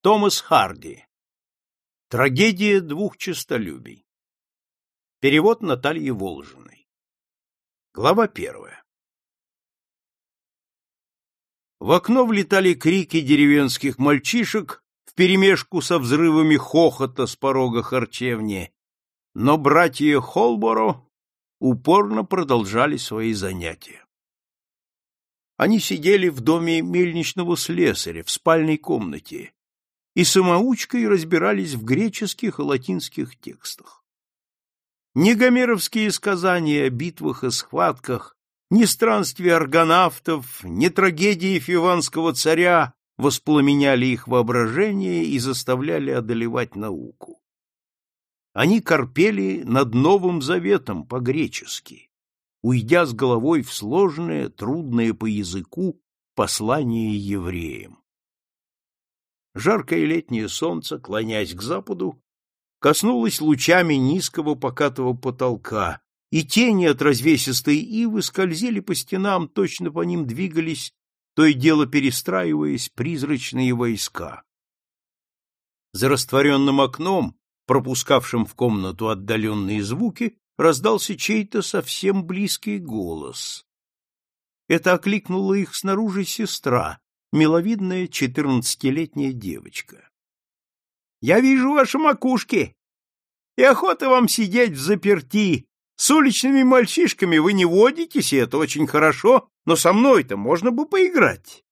Томас Харди. Трагедия двух честолюбий. Перевод Натальи Волжиной. Глава первая. В окно влетали крики деревенских мальчишек вперемешку со взрывами хохота с порога харчевни, но братья Холборо упорно продолжали свои занятия. Они сидели в доме мельничного слесаря в спальной комнате и самоучкой разбирались в греческих и латинских текстах. Ни гомеровские сказания о битвах и схватках, ни странствия аргонавтов, ни трагедии фиванского царя воспламеняли их воображение и заставляли одолевать науку. Они корпели над Новым Заветом по-гречески, уйдя с головой в сложное, трудное по языку послание евреям. Жаркое летнее солнце, клонясь к западу, коснулось лучами низкого покатого потолка, и тени от развесистой ивы скользили по стенам, точно по ним двигались, то и дело перестраиваясь, призрачные войска. За растворенным окном, пропускавшим в комнату отдаленные звуки, раздался чей-то совсем близкий голос. Это окликнула их снаружи сестра, миловидная четырнадцатилетняя девочка. — Я вижу ваши макушки, и охота вам сидеть в заперти. С уличными мальчишками вы не водитесь, и это очень хорошо, но со мной-то можно бы поиграть.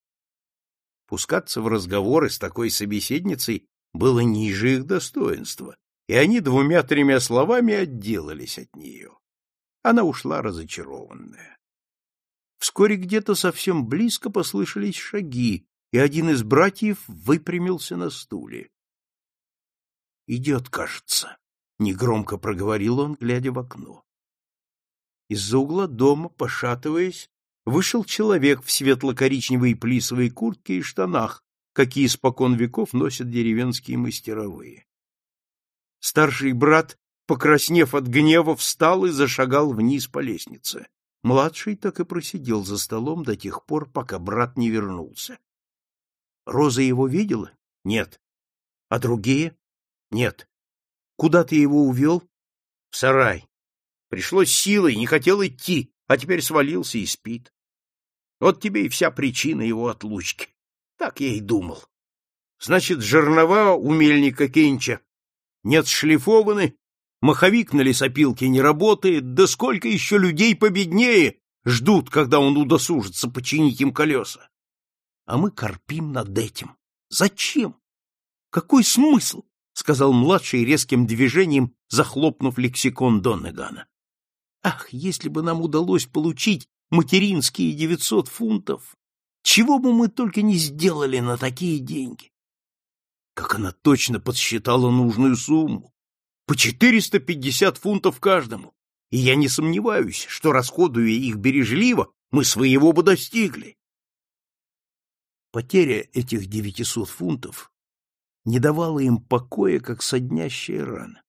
Пускаться в разговоры с такой собеседницей было ниже их достоинства, и они двумя-тремя словами отделались от нее. Она ушла разочарованная. Вскоре где-то совсем близко послышались шаги, и один из братьев выпрямился на стуле. «Идет, кажется», — негромко проговорил он, глядя в окно. Из-за угла дома, пошатываясь, вышел человек в светло-коричневой плисовой куртке и штанах, какие испокон веков носят деревенские мастеровые. Старший брат, покраснев от гнева, встал и зашагал вниз по лестнице. Младший так и просидел за столом до тех пор, пока брат не вернулся. Роза его видела? Нет. А другие? Нет. Куда ты его увел? В сарай. Пришлось силой, не хотел идти, а теперь свалился и спит. Вот тебе и вся причина его отлучки. Так я и думал. Значит, жернова у мельника Кенча нет шлифованы, Маховик на лесопилке не работает, да сколько еще людей победнее ждут, когда он удосужится починить им колеса. А мы корпим над этим. Зачем? Какой смысл? — сказал младший резким движением, захлопнув лексикон Доннегана. Ах, если бы нам удалось получить материнские девятьсот фунтов! Чего бы мы только не сделали на такие деньги! Как она точно подсчитала нужную сумму! По 450 фунтов каждому, и я не сомневаюсь, что, расходуя их бережливо, мы своего бы достигли. Потеря этих 900 фунтов не давала им покоя, как соднящая рана.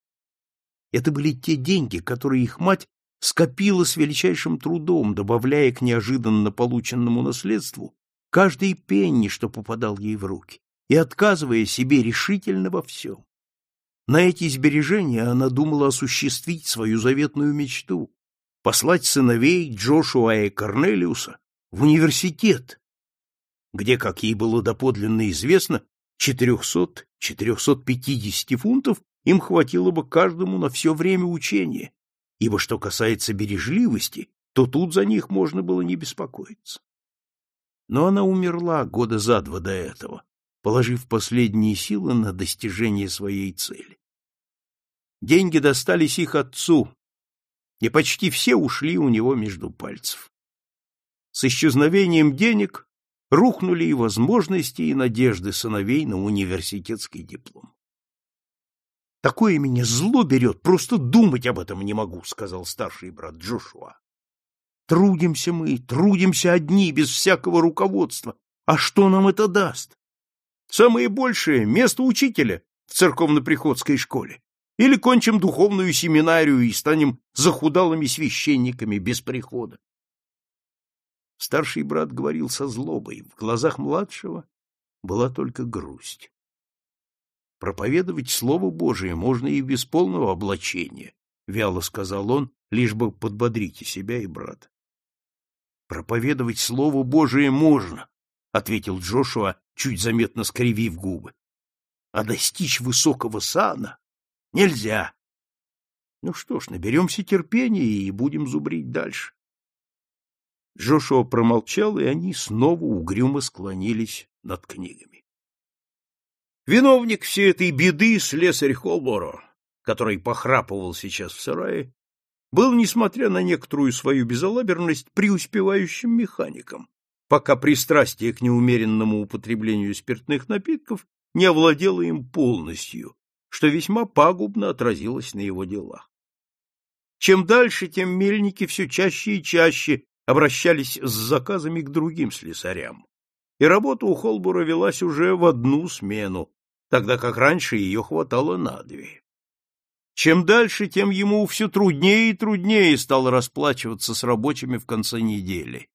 Это были те деньги, которые их мать скопила с величайшим трудом, добавляя к неожиданно полученному наследству каждый пенни, что попадал ей в руки, и отказывая себе решительно во всем. На эти сбережения она думала осуществить свою заветную мечту — послать сыновей Джошуа и Корнелиуса в университет, где, как ей было доподлинно известно, 400-450 фунтов им хватило бы каждому на все время учения, ибо что касается бережливости, то тут за них можно было не беспокоиться. Но она умерла года за два до этого, положив последние силы на достижение своей цели. Деньги достались их отцу, и почти все ушли у него между пальцев. С исчезновением денег рухнули и возможности, и надежды сыновей на университетский диплом. «Такое меня зло берет, просто думать об этом не могу», — сказал старший брат Джошуа. «Трудимся мы, трудимся одни, без всякого руководства. А что нам это даст? Самое большее — место учителя в церковно-приходской школе. Или кончим духовную семинарию и станем захудалыми священниками без прихода. Старший брат говорил со злобой, в глазах младшего была только грусть. Проповедовать Слово Божие можно и без полного облачения, — вяло сказал он, лишь бы подбодрить и себя, и брата. — Проповедовать Слово Божие можно, — ответил Джошуа, чуть заметно скривив губы. — А достичь высокого сана нельзя. Ну что ж, наберемся терпения и будем зубрить дальше. Джошуа промолчал, и они снова угрюмо склонились над книгами. Виновник всей этой беды, слесарь Холборо, который похрапывал сейчас в сарае, был, несмотря на некоторую свою безалаберность, преуспевающим механиком, пока пристрастие к неумеренному употреблению спиртных напитков не овладело им полностью, что весьма пагубно отразилось на его делах. Чем дальше, тем мельники все чаще и чаще обращались с заказами к другим слесарям, и работа у Холбура велась уже в одну смену, тогда как раньше ее хватало на две. Чем дальше, тем ему все труднее и труднее стало расплачиваться с рабочими в конце недели.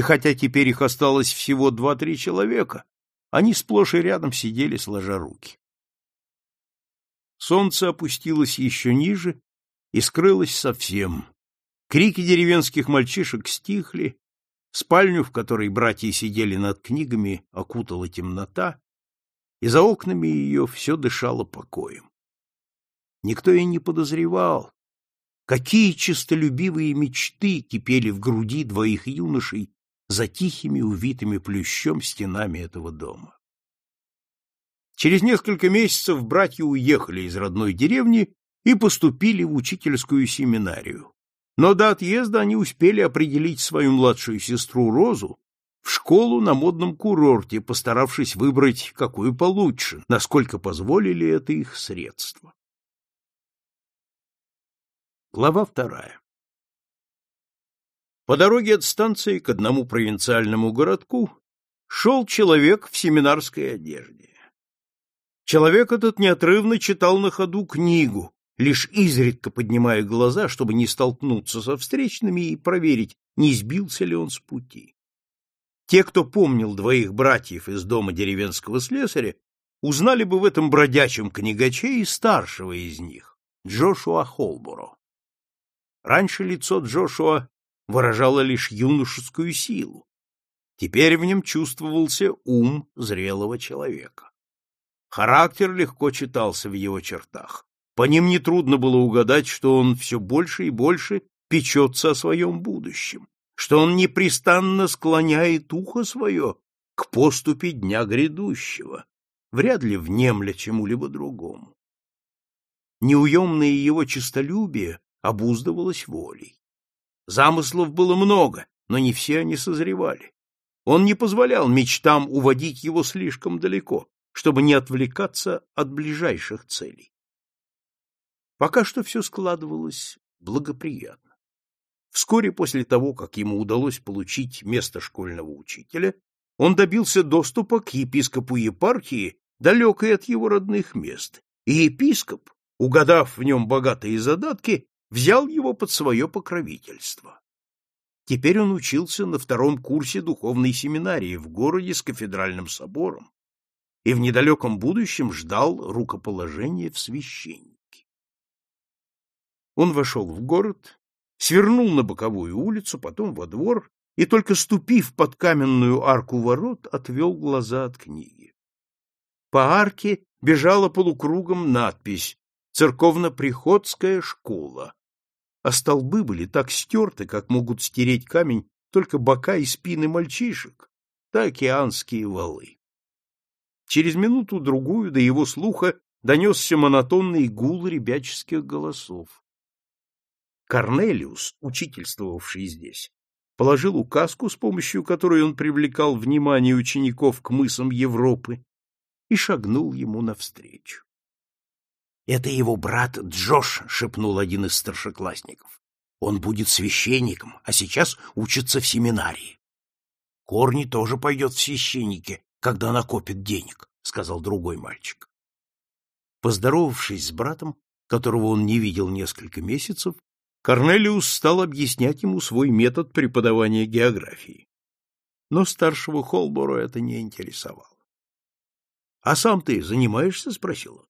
И хотя теперь их осталось всего два-три человека, они сплошь и рядом сидели, сложа руки. Солнце опустилось еще ниже и скрылось совсем. Крики деревенских мальчишек стихли, спальню, в которой братья сидели над книгами, окутала темнота, и за окнами ее все дышало покоем. Никто и не подозревал, какие честолюбивые мечты кипели в груди двоих юношей за тихими, увитыми плющом стенами этого дома. Через несколько месяцев братья уехали из родной деревни и поступили в учительскую семинарию. Но до отъезда они успели определить свою младшую сестру Розу в школу на модном курорте, постаравшись выбрать какую получше, насколько позволили это их средства. Глава вторая По дороге от станции к одному провинциальному городку шел человек в семинарской одежде. Человек этот неотрывно читал на ходу книгу, лишь изредка поднимая глаза, чтобы не столкнуться со встречными и проверить, не сбился ли он с пути. Те, кто помнил двоих братьев из дома деревенского слесаря, узнали бы в этом бродячем книгаче и старшего из них, Джошуа Холборо. Раньше лицо Джошуа выражало лишь юношескую силу. Теперь в нем чувствовался ум зрелого человека. Характер легко читался в его чертах. По ним нетрудно было угадать, что он все больше и больше печется о своем будущем что он непрестанно склоняет ухо свое к поступе дня грядущего, вряд ли внемля чему-либо другому. Неуемное его честолюбие обуздывалось волей. Замыслов было много, но не все они созревали. Он не позволял мечтам уводить его слишком далеко, чтобы не отвлекаться от ближайших целей. Пока что все складывалось благоприятно. Вскоре после того, как ему удалось получить место школьного учителя, он добился доступа к епископу епархии, далекой от его родных мест, и епископ, угадав в нем богатые задатки, взял его под свое покровительство. Теперь он учился на втором курсе духовной семинарии в городе с кафедральным собором и в недалеком будущем ждал рукоположения в священники. Он вошел в город свернул на боковую улицу, потом во двор и, только ступив под каменную арку ворот, отвел глаза от книги. По арке бежала полукругом надпись «Церковно-приходская школа», а столбы были так стерты, как могут стереть камень только бока и спины мальчишек, да океанские валы. Через минуту-другую до его слуха донесся монотонный гул ребяческих голосов. Корнелиус, учительствовавший здесь, положил указку, с помощью которой он привлекал внимание учеников к мысам Европы, и шагнул ему навстречу. — Это его брат Джош, — шепнул один из старшеклассников. — Он будет священником, а сейчас учится в семинарии. — Корни тоже пойдет в священники, когда накопит денег, — сказал другой мальчик. Поздоровавшись с братом, которого он не видел несколько месяцев, Корнелиус стал объяснять ему свой метод преподавания географии. Но старшего Холборо это не интересовало. — А сам ты занимаешься? — спросил он. —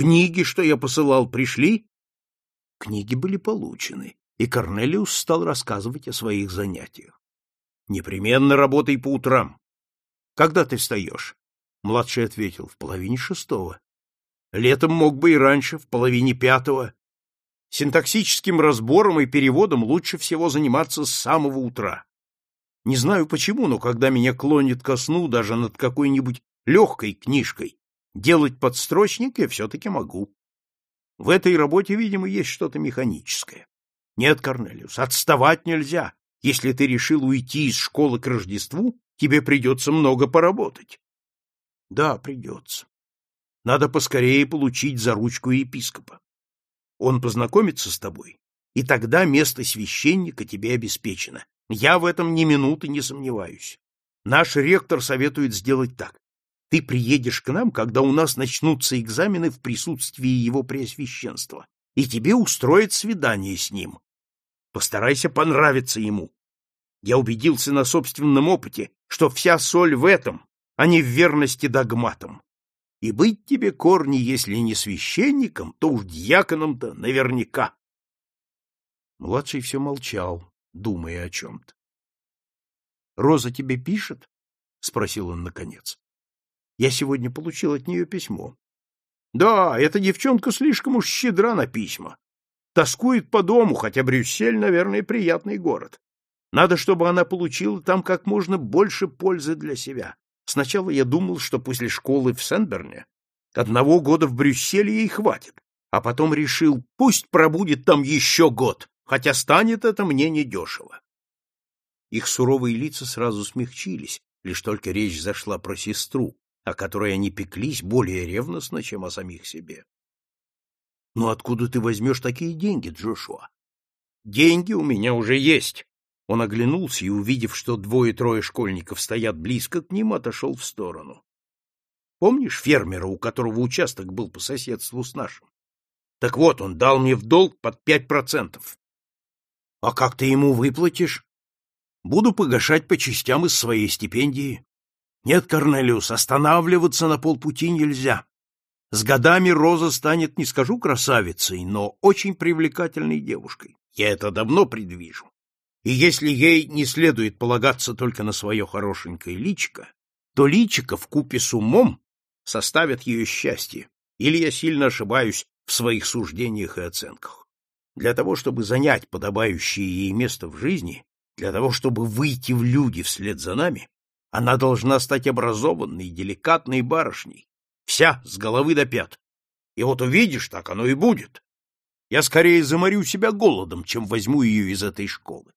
Книги, что я посылал, пришли? Книги были получены, и Корнелиус стал рассказывать о своих занятиях. — Непременно работай по утрам. — Когда ты встаешь? Младший ответил, — в половине шестого. Летом мог бы и раньше, в половине пятого. Синтаксическим разбором и переводом лучше всего заниматься с самого утра. Не знаю почему, но когда меня клонит ко сну даже над какой-нибудь легкой книжкой, делать подстрочник я все-таки могу. В этой работе, видимо, есть что-то механическое. Нет, Корнелиус, отставать нельзя. Если ты решил уйти из школы к Рождеству, тебе придется много поработать. Да, придется. Надо поскорее получить за ручку епископа. Он познакомится с тобой, и тогда место священника тебе обеспечено. Я в этом ни минуты не сомневаюсь. Наш ректор советует сделать так. Ты приедешь к нам, когда у нас начнутся экзамены в присутствии его преосвященства, и тебе устроят свидание с ним. Постарайся понравиться ему. Я убедился на собственном опыте, что вся соль в этом, а не в верности догматам. И быть тебе, корни, если не священником, то уж дьяконом-то наверняка. Младший все молчал, думая о чем-то. — Роза тебе пишет? — спросил он наконец. — Я сегодня получил от нее письмо. — Да, эта девчонка слишком уж щедра на письма. Тоскует по дому, хотя Брюссель, наверное, приятный город. Надо, чтобы она получила там как можно больше пользы для себя. Сначала я думал, что после школы в Сенберне одного года в Брюсселе ей хватит, а потом решил, пусть пробудет там еще год, хотя станет это мне недешево. Их суровые лица сразу смягчились, лишь только речь зашла про сестру, о которой они пеклись более ревностно, чем о самих себе. — Ну откуда ты возьмешь такие деньги, Джошуа? — Деньги у меня уже есть, он оглянулся и, увидев, что двое-трое школьников стоят близко к ним, отошел в сторону. Помнишь фермера, у которого участок был по соседству с нашим? Так вот, он дал мне в долг под пять процентов. А как ты ему выплатишь? Буду погашать по частям из своей стипендии. Нет, Корнелиус, останавливаться на полпути нельзя. С годами Роза станет, не скажу красавицей, но очень привлекательной девушкой. Я это давно предвижу. И если ей не следует полагаться только на свое хорошенькое личико, то личико в купе с умом составят ее счастье, или я сильно ошибаюсь в своих суждениях и оценках. Для того, чтобы занять подобающее ей место в жизни, для того, чтобы выйти в люди вслед за нами, она должна стать образованной, деликатной барышней, вся с головы до пят. И вот увидишь, так оно и будет. Я скорее заморю себя голодом, чем возьму ее из этой школы.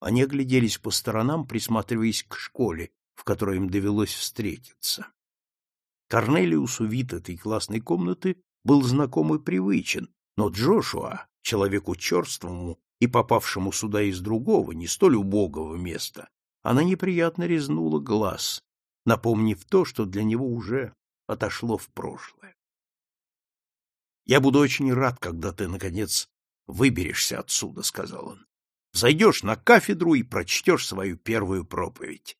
Они огляделись по сторонам, присматриваясь к школе, в которой им довелось встретиться. Корнелиусу вид этой классной комнаты был знаком и привычен, но Джошуа, человеку черствому и попавшему сюда из другого, не столь убогого места, она неприятно резнула глаз, напомнив то, что для него уже отошло в прошлое. «Я буду очень рад, когда ты, наконец, выберешься отсюда», — сказал он. Зайдешь на кафедру и прочтешь свою первую проповедь.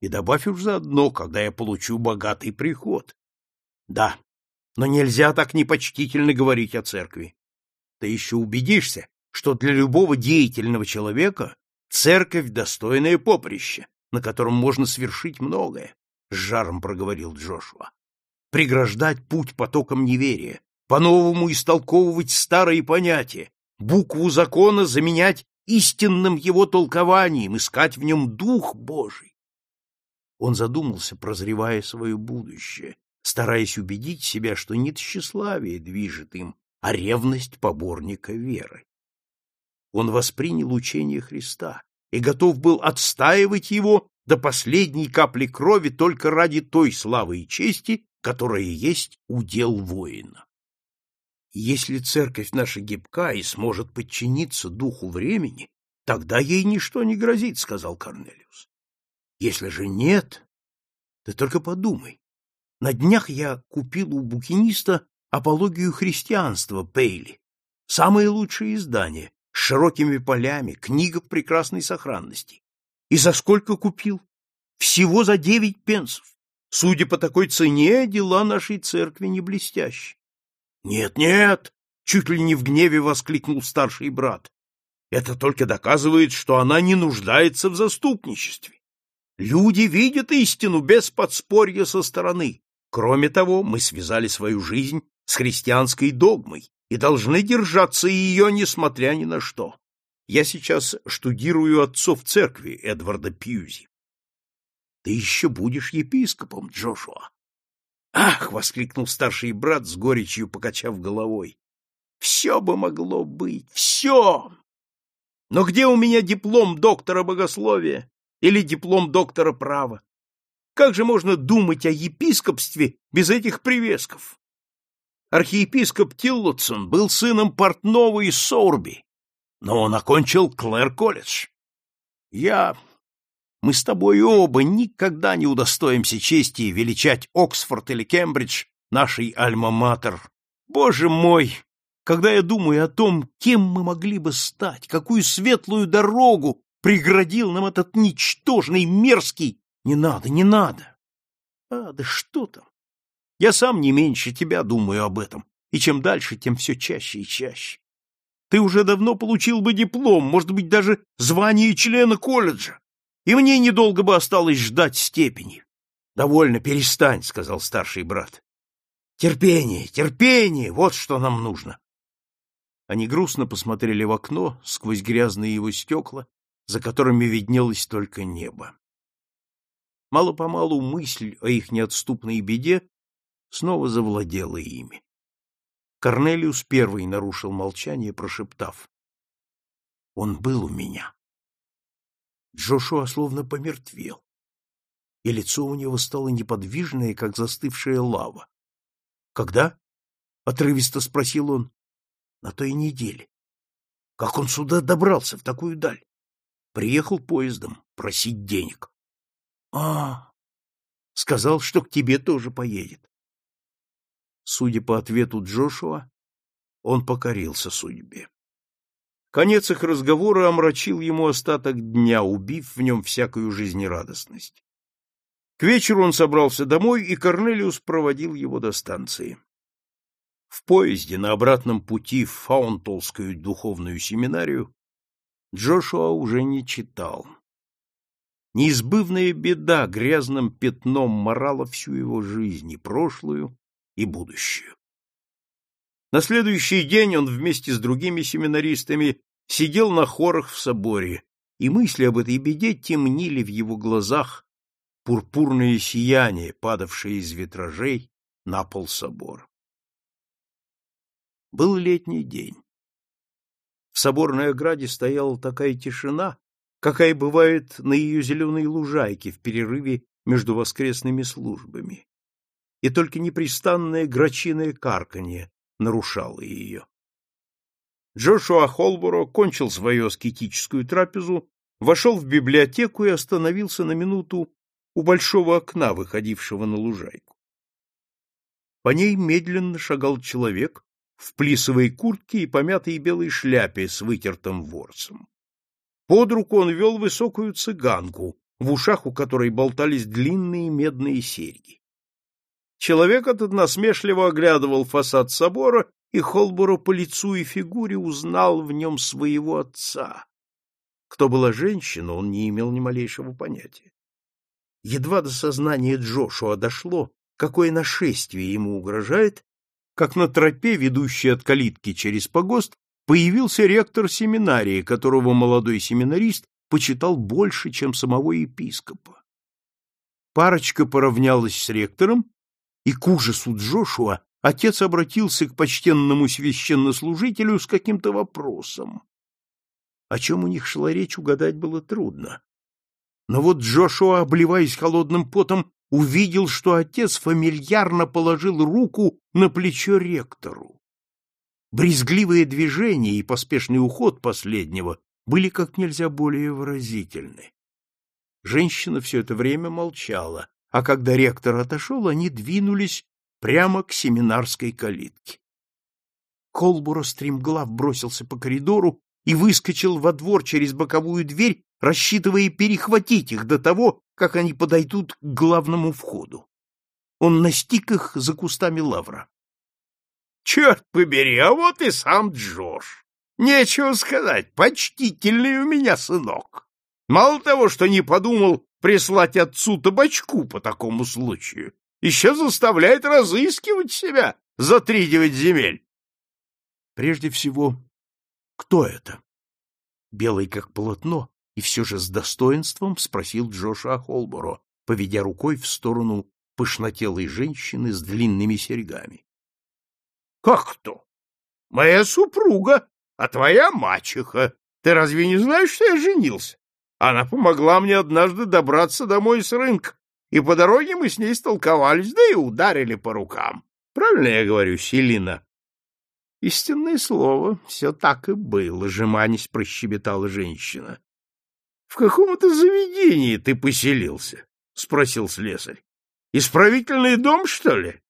И добавь уж заодно, когда я получу богатый приход. Да, но нельзя так непочтительно говорить о церкви. Ты еще убедишься, что для любого деятельного человека церковь — достойное поприще, на котором можно свершить многое, — с жаром проговорил Джошуа. Преграждать путь потоком неверия, по-новому истолковывать старые понятия, букву закона заменять истинным его толкованием, искать в нем дух Божий. Он задумался, прозревая свое будущее, стараясь убедить себя, что не тщеславие движет им, а ревность поборника веры. Он воспринял учение Христа и готов был отстаивать его до последней капли крови только ради той славы и чести, которая есть удел воина. Если церковь наша гибка и сможет подчиниться духу времени, тогда ей ничто не грозит, — сказал Корнелиус. Если же нет, ты только подумай. На днях я купил у букиниста апологию христианства Пейли. Самое лучшее издание, широкими полями, книга в прекрасной сохранности. И за сколько купил? Всего за девять пенсов. Судя по такой цене, дела нашей церкви не блестящие. Нет, нет, чуть ли не в гневе воскликнул старший брат. Это только доказывает, что она не нуждается в заступничестве. Люди видят истину без подспорья со стороны. Кроме того, мы связали свою жизнь с христианской догмой и должны держаться ее, несмотря ни на что. Я сейчас штудирую отцов церкви Эдварда Пьюзи. Ты еще будешь епископом, Джошуа. Ах, воскликнул старший брат с горечью, покачав головой. Все бы могло быть, все. Но где у меня диплом доктора богословия или диплом доктора права? Как же можно думать о епископстве без этих привесков? Архиепископ Тиллотсон был сыном портного из Сорби, но он окончил Клэр-колледж. Я... Мы с тобой оба никогда не удостоимся чести величать Оксфорд или Кембридж нашей альма-матер. Боже мой, когда я думаю о том, кем мы могли бы стать, какую светлую дорогу преградил нам этот ничтожный, мерзкий... Не надо, не надо. А, да что там? Я сам не меньше тебя думаю об этом, и чем дальше, тем все чаще и чаще. Ты уже давно получил бы диплом, может быть, даже звание члена колледжа, и мне недолго бы осталось ждать степени. — Довольно, перестань, — сказал старший брат. — Терпение, терпение, вот что нам нужно. Они грустно посмотрели в окно сквозь грязные его стекла, за которыми виднелось только небо. Мало-помалу мысль о их неотступной беде снова завладела ими. Корнелиус первый нарушил молчание, прошептав. «Он был у меня». Джошуа словно помертвел, и лицо у него стало неподвижное, как застывшая лава. «Когда?» — отрывисто спросил он на той неделе. Как он сюда добрался, в такую даль? Приехал поездом просить денег. А, сказал, что к тебе тоже поедет. Судя по ответу Джошуа, он покорился судьбе. Конец их разговора омрачил ему остаток дня, убив в нем всякую жизнерадостность. К вечеру он собрался домой, и Корнелиус проводил его до станции. В поезде на обратном пути в Фаунтолскую духовную семинарию Джошуа уже не читал. Неизбывная беда грязным пятном морала всю его жизнь, и прошлую, и будущую. На следующий день он вместе с другими семинаристами сидел на хорах в соборе, и мысли об этой беде темнили в его глазах пурпурное сияние, падавшее из витражей на пол собора. Был летний день. В соборной ограде стояла такая тишина, какая бывает на ее зеленой лужайке в перерыве между воскресными службами. И только непрестанное грачиное карканье нарушало ее. Джошуа Холборо кончил свою аскетическую трапезу, вошел в библиотеку и остановился на минуту у большого окна, выходившего на лужайку. По ней медленно шагал человек в плисовой куртке и помятой белой шляпе с вытертым ворсом. Под руку он вел высокую цыганку, в ушах у которой болтались длинные медные серьги. Человек этот насмешливо оглядывал фасад собора, и Холборо по лицу и фигуре узнал в нем своего отца. Кто была женщина, он не имел ни малейшего понятия. Едва до сознания Джошуа дошло, какое нашествие ему угрожает, как на тропе, ведущей от калитки через погост, появился ректор семинарии, которого молодой семинарист почитал больше, чем самого епископа. Парочка поравнялась с ректором, и к ужасу Джошуа отец обратился к почтенному священнослужителю с каким-то вопросом. О чем у них шла речь, угадать было трудно. Но вот Джошуа, обливаясь холодным потом, увидел, что отец фамильярно положил руку на плечо ректору. Брезгливые движения и поспешный уход последнего были как нельзя более выразительны. Женщина все это время молчала, а когда ректор отошел, они двинулись прямо к семинарской калитке. Колбура стремглав бросился по коридору и выскочил во двор через боковую дверь, рассчитывая перехватить их до того, как они подойдут к главному входу. он настиг их за кустами лавра. — Черт побери, а вот и сам Джош! Нечего сказать, почтительный у меня сынок. Мало того, что не подумал прислать отцу табачку по такому случаю, еще заставляет разыскивать себя за три девять земель. Прежде всего, кто это? Белый как полотно и все же с достоинством спросил Джоша Холборо, поведя рукой в сторону пышнотелой женщины с длинными серьгами. — Как кто? Моя супруга, а твоя мачеха. Ты разве не знаешь, что я женился? Она помогла мне однажды добраться домой с рынка, и по дороге мы с ней столковались, да и ударили по рукам. Правильно я говорю, Селина? Истинное слово, все так и было, жеманясь прощебетала женщина. — В каком это заведении ты поселился? — спросил слесарь. Исправительный дом, что ли?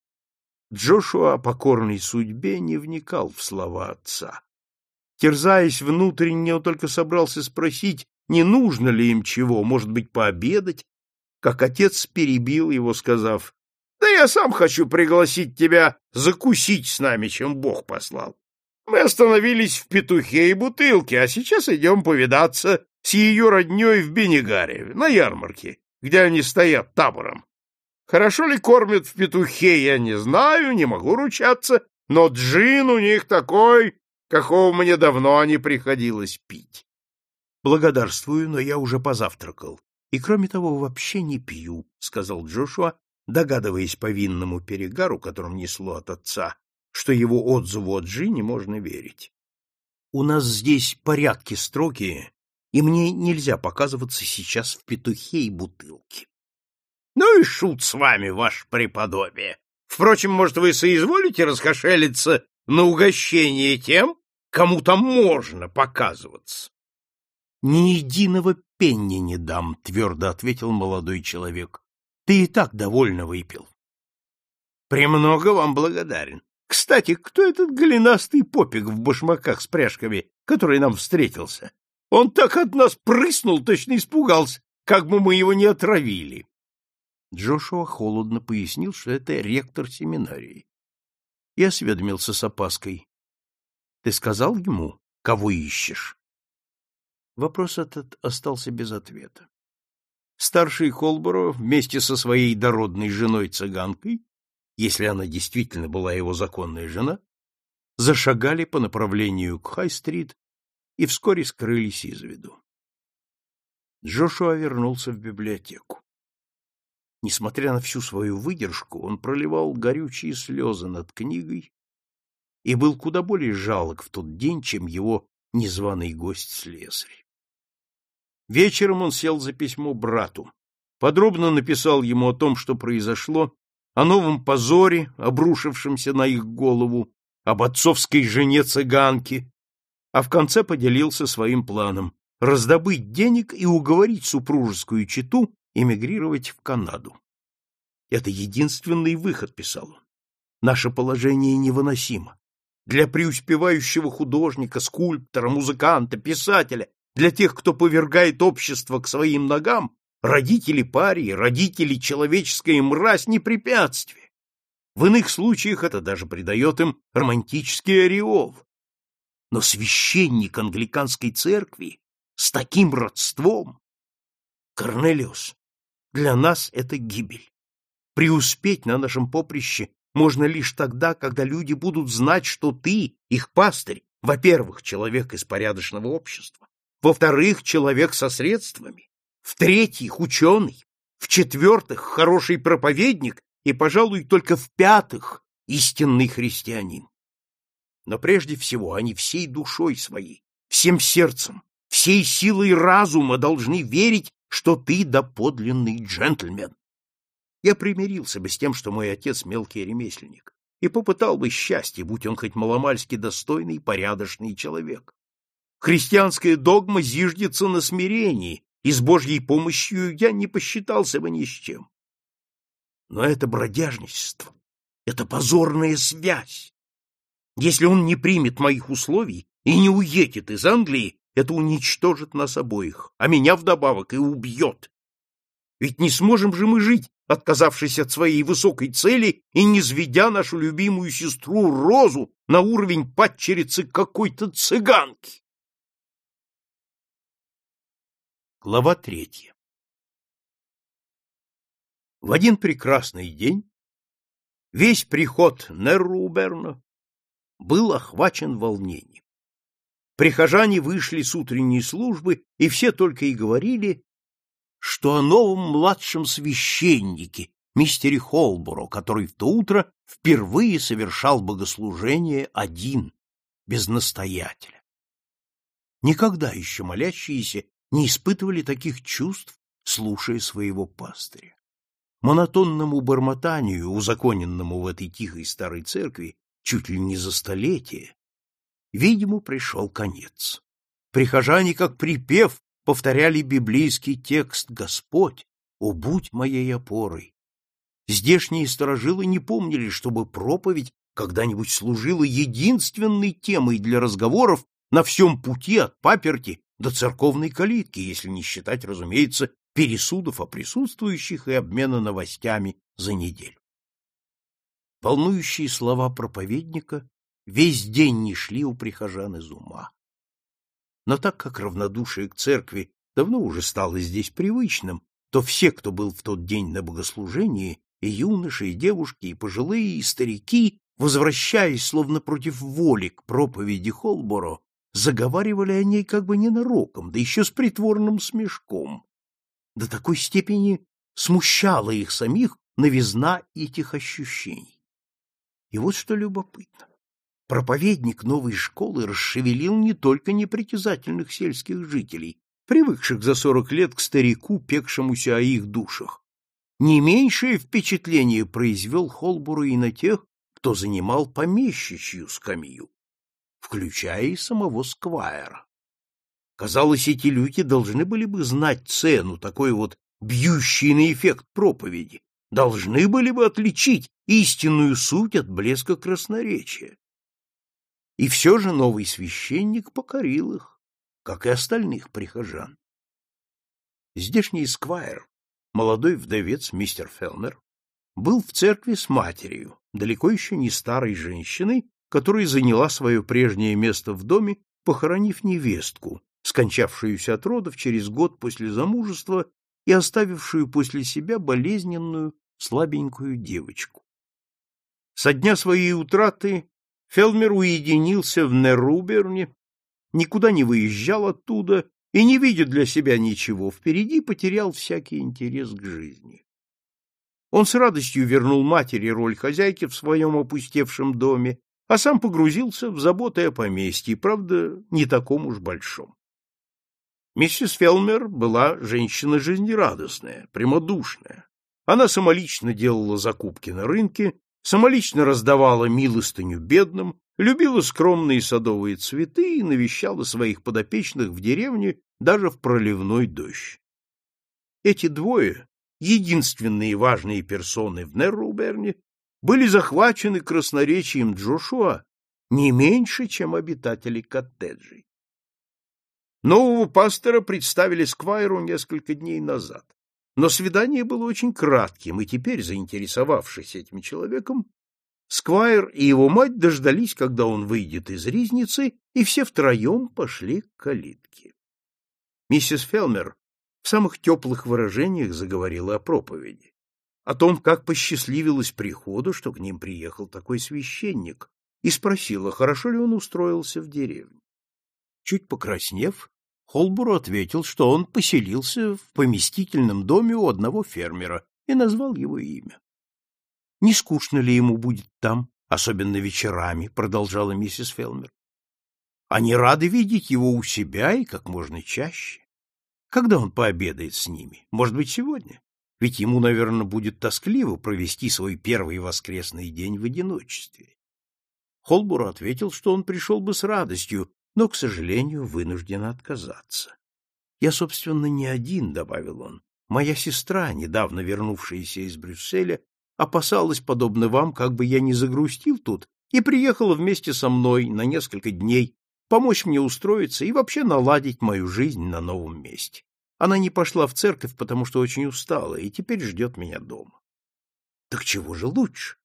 Джошуа, покорный судьбе, не вникал в слова отца. Терзаясь внутренне, он только собрался спросить, не нужно ли им чего, может быть, пообедать, как отец перебил его, сказав, «Да я сам хочу пригласить тебя закусить с нами, чем Бог послал. Мы остановились в петухе и бутылке, а сейчас идем повидаться с ее родней в Бенегаре, на ярмарке, где они стоят табором. Хорошо ли кормят в петухе, я не знаю, не могу ручаться, но джин у них такой, какого мне давно не приходилось пить. Благодарствую, но я уже позавтракал. И, кроме того, вообще не пью, — сказал Джошуа, догадываясь по винному перегару, которым несло от отца, что его отзыву о Джине можно верить. У нас здесь порядки строгие, и мне нельзя показываться сейчас в петухе и бутылке. Ну и шут с вами, ваше преподобие. Впрочем, может, вы соизволите раскошелиться на угощение тем, кому там можно показываться? — Ни единого пенни не дам, — твердо ответил молодой человек. — Ты и так довольно выпил. — Премного вам благодарен. Кстати, кто этот голенастый попик в башмаках с пряжками, который нам встретился? Он так от нас прыснул, точно испугался, как бы мы его не отравили. Джошуа холодно пояснил, что это ректор семинарии. И осведомился с опаской. — Ты сказал ему, кого ищешь? Вопрос этот остался без ответа. Старший Холборо вместе со своей дородной женой-цыганкой, если она действительно была его законная жена, зашагали по направлению к Хай-стрит и вскоре скрылись из виду. Джошуа вернулся в библиотеку. Несмотря на всю свою выдержку, он проливал горючие слезы над книгой и был куда более жалок в тот день, чем его незваный гость-слесарь. Вечером он сел за письмо брату, подробно написал ему о том, что произошло, о новом позоре, обрушившемся на их голову, об отцовской жене цыганки, а в конце поделился своим планом раздобыть денег и уговорить супружескую чету эмигрировать в Канаду. Это единственный выход, писал он. Наше положение невыносимо. Для преуспевающего художника, скульптора, музыканта, писателя, для тех, кто повергает общество к своим ногам, родители парии, родители человеческая мразь не препятствие. В иных случаях это даже придает им романтический ореол. Но священник англиканской церкви с таким родством... Корнелиус, для нас это гибель. Преуспеть на нашем поприще можно лишь тогда, когда люди будут знать, что ты, их пастырь, во-первых, человек из порядочного общества, во-вторых, человек со средствами, в-третьих, ученый, в-четвертых, хороший проповедник и, пожалуй, только в-пятых, истинный христианин. Но прежде всего они всей душой своей, всем сердцем, всей силой разума должны верить что ты доподлинный джентльмен. Я примирился бы с тем, что мой отец мелкий ремесленник, и попытал бы счастье, будь он хоть маломальски достойный, порядочный человек. Христианская догма зиждется на смирении, и с Божьей помощью я не посчитался бы ни с чем. Но это бродяжничество, это позорная связь. Если он не примет моих условий и не уедет из Англии, это уничтожит нас обоих, а меня вдобавок и убьет. Ведь не сможем же мы жить отказавшись от своей высокой цели и низведя нашу любимую сестру Розу на уровень падчерицы какой-то цыганки. Глава третья В один прекрасный день весь приход Нерруберна был охвачен волнением. Прихожане вышли с утренней службы, и все только и говорили, что о новом младшем священнике, мистере Холборо, который в то утро впервые совершал богослужение один, без настоятеля. Никогда еще молящиеся не испытывали таких чувств, слушая своего пастыря. Монотонному бормотанию, узаконенному в этой тихой старой церкви, чуть ли не за столетие, видимо, пришел конец. Прихожане, как припев, повторяли библейский текст «Господь, о, будь моей опорой». Здешние сторожилы не помнили, чтобы проповедь когда-нибудь служила единственной темой для разговоров на всем пути от паперти до церковной калитки, если не считать, разумеется, пересудов о присутствующих и обмена новостями за неделю. Волнующие слова проповедника весь день не шли у прихожан из ума. Но так как равнодушие к церкви давно уже стало здесь привычным, то все, кто был в тот день на богослужении, и юноши, и девушки, и пожилые, и старики, возвращаясь словно против воли к проповеди Холборо, заговаривали о ней как бы ненароком, да еще с притворным смешком. До такой степени смущала их самих новизна этих ощущений. И вот что любопытно. Проповедник новой школы расшевелил не только непритязательных сельских жителей, привыкших за сорок лет к старику, пекшемуся о их душах. Не меньшее впечатление произвел Холбуру и на тех, кто занимал помещичью скамью включая и самого Сквайра. Казалось, эти люди должны были бы знать цену такой вот бьющий на эффект проповеди, должны были бы отличить истинную суть от блеска красноречия. И все же новый священник покорил их, как и остальных прихожан. Здешний сквайр, молодой вдовец мистер Фелнер, был в церкви с матерью, далеко еще не старой женщиной, которая заняла свое прежнее место в доме, похоронив невестку, скончавшуюся от родов через год после замужества и оставившую после себя болезненную, слабенькую девочку. Со дня своей утраты Фелмер уединился в Неруберне, никуда не выезжал оттуда и, не видя для себя ничего впереди, потерял всякий интерес к жизни. Он с радостью вернул матери роль хозяйки в своем опустевшем доме а сам погрузился в заботы о поместье, правда, не таком уж большом. Миссис Фелмер была женщина жизнерадостная, прямодушная. Она самолично делала закупки на рынке, самолично раздавала милостыню бедным, любила скромные садовые цветы и навещала своих подопечных в деревне даже в проливной дождь. Эти двое, единственные важные персоны в Нерруберне, были захвачены красноречием Джошуа не меньше, чем обитатели коттеджей. Нового пастора представили Сквайру несколько дней назад, но свидание было очень кратким, и теперь, заинтересовавшись этим человеком, Сквайр и его мать дождались, когда он выйдет из ризницы, и все втроем пошли к калитке. Миссис Фелмер в самых теплых выражениях заговорила о проповеди о том, как посчастливилось приходу, что к ним приехал такой священник, и спросила, хорошо ли он устроился в деревне. Чуть покраснев, Холбуру ответил, что он поселился в поместительном доме у одного фермера и назвал его имя. — Не скучно ли ему будет там, особенно вечерами? — продолжала миссис Фелмер. — Они рады видеть его у себя и как можно чаще. Когда он пообедает с ними? Может быть, сегодня? Ведь ему, наверное, будет тоскливо провести свой первый воскресный день в одиночестве. Холбур ответил, что он пришел бы с радостью, но, к сожалению, вынужден отказаться. «Я, собственно, не один», — добавил он. «Моя сестра, недавно вернувшаяся из Брюсселя, опасалась, подобно вам, как бы я не загрустил тут, и приехала вместе со мной на несколько дней помочь мне устроиться и вообще наладить мою жизнь на новом месте. Она не пошла в церковь, потому что очень устала, и теперь ждет меня дома. Так чего же лучше?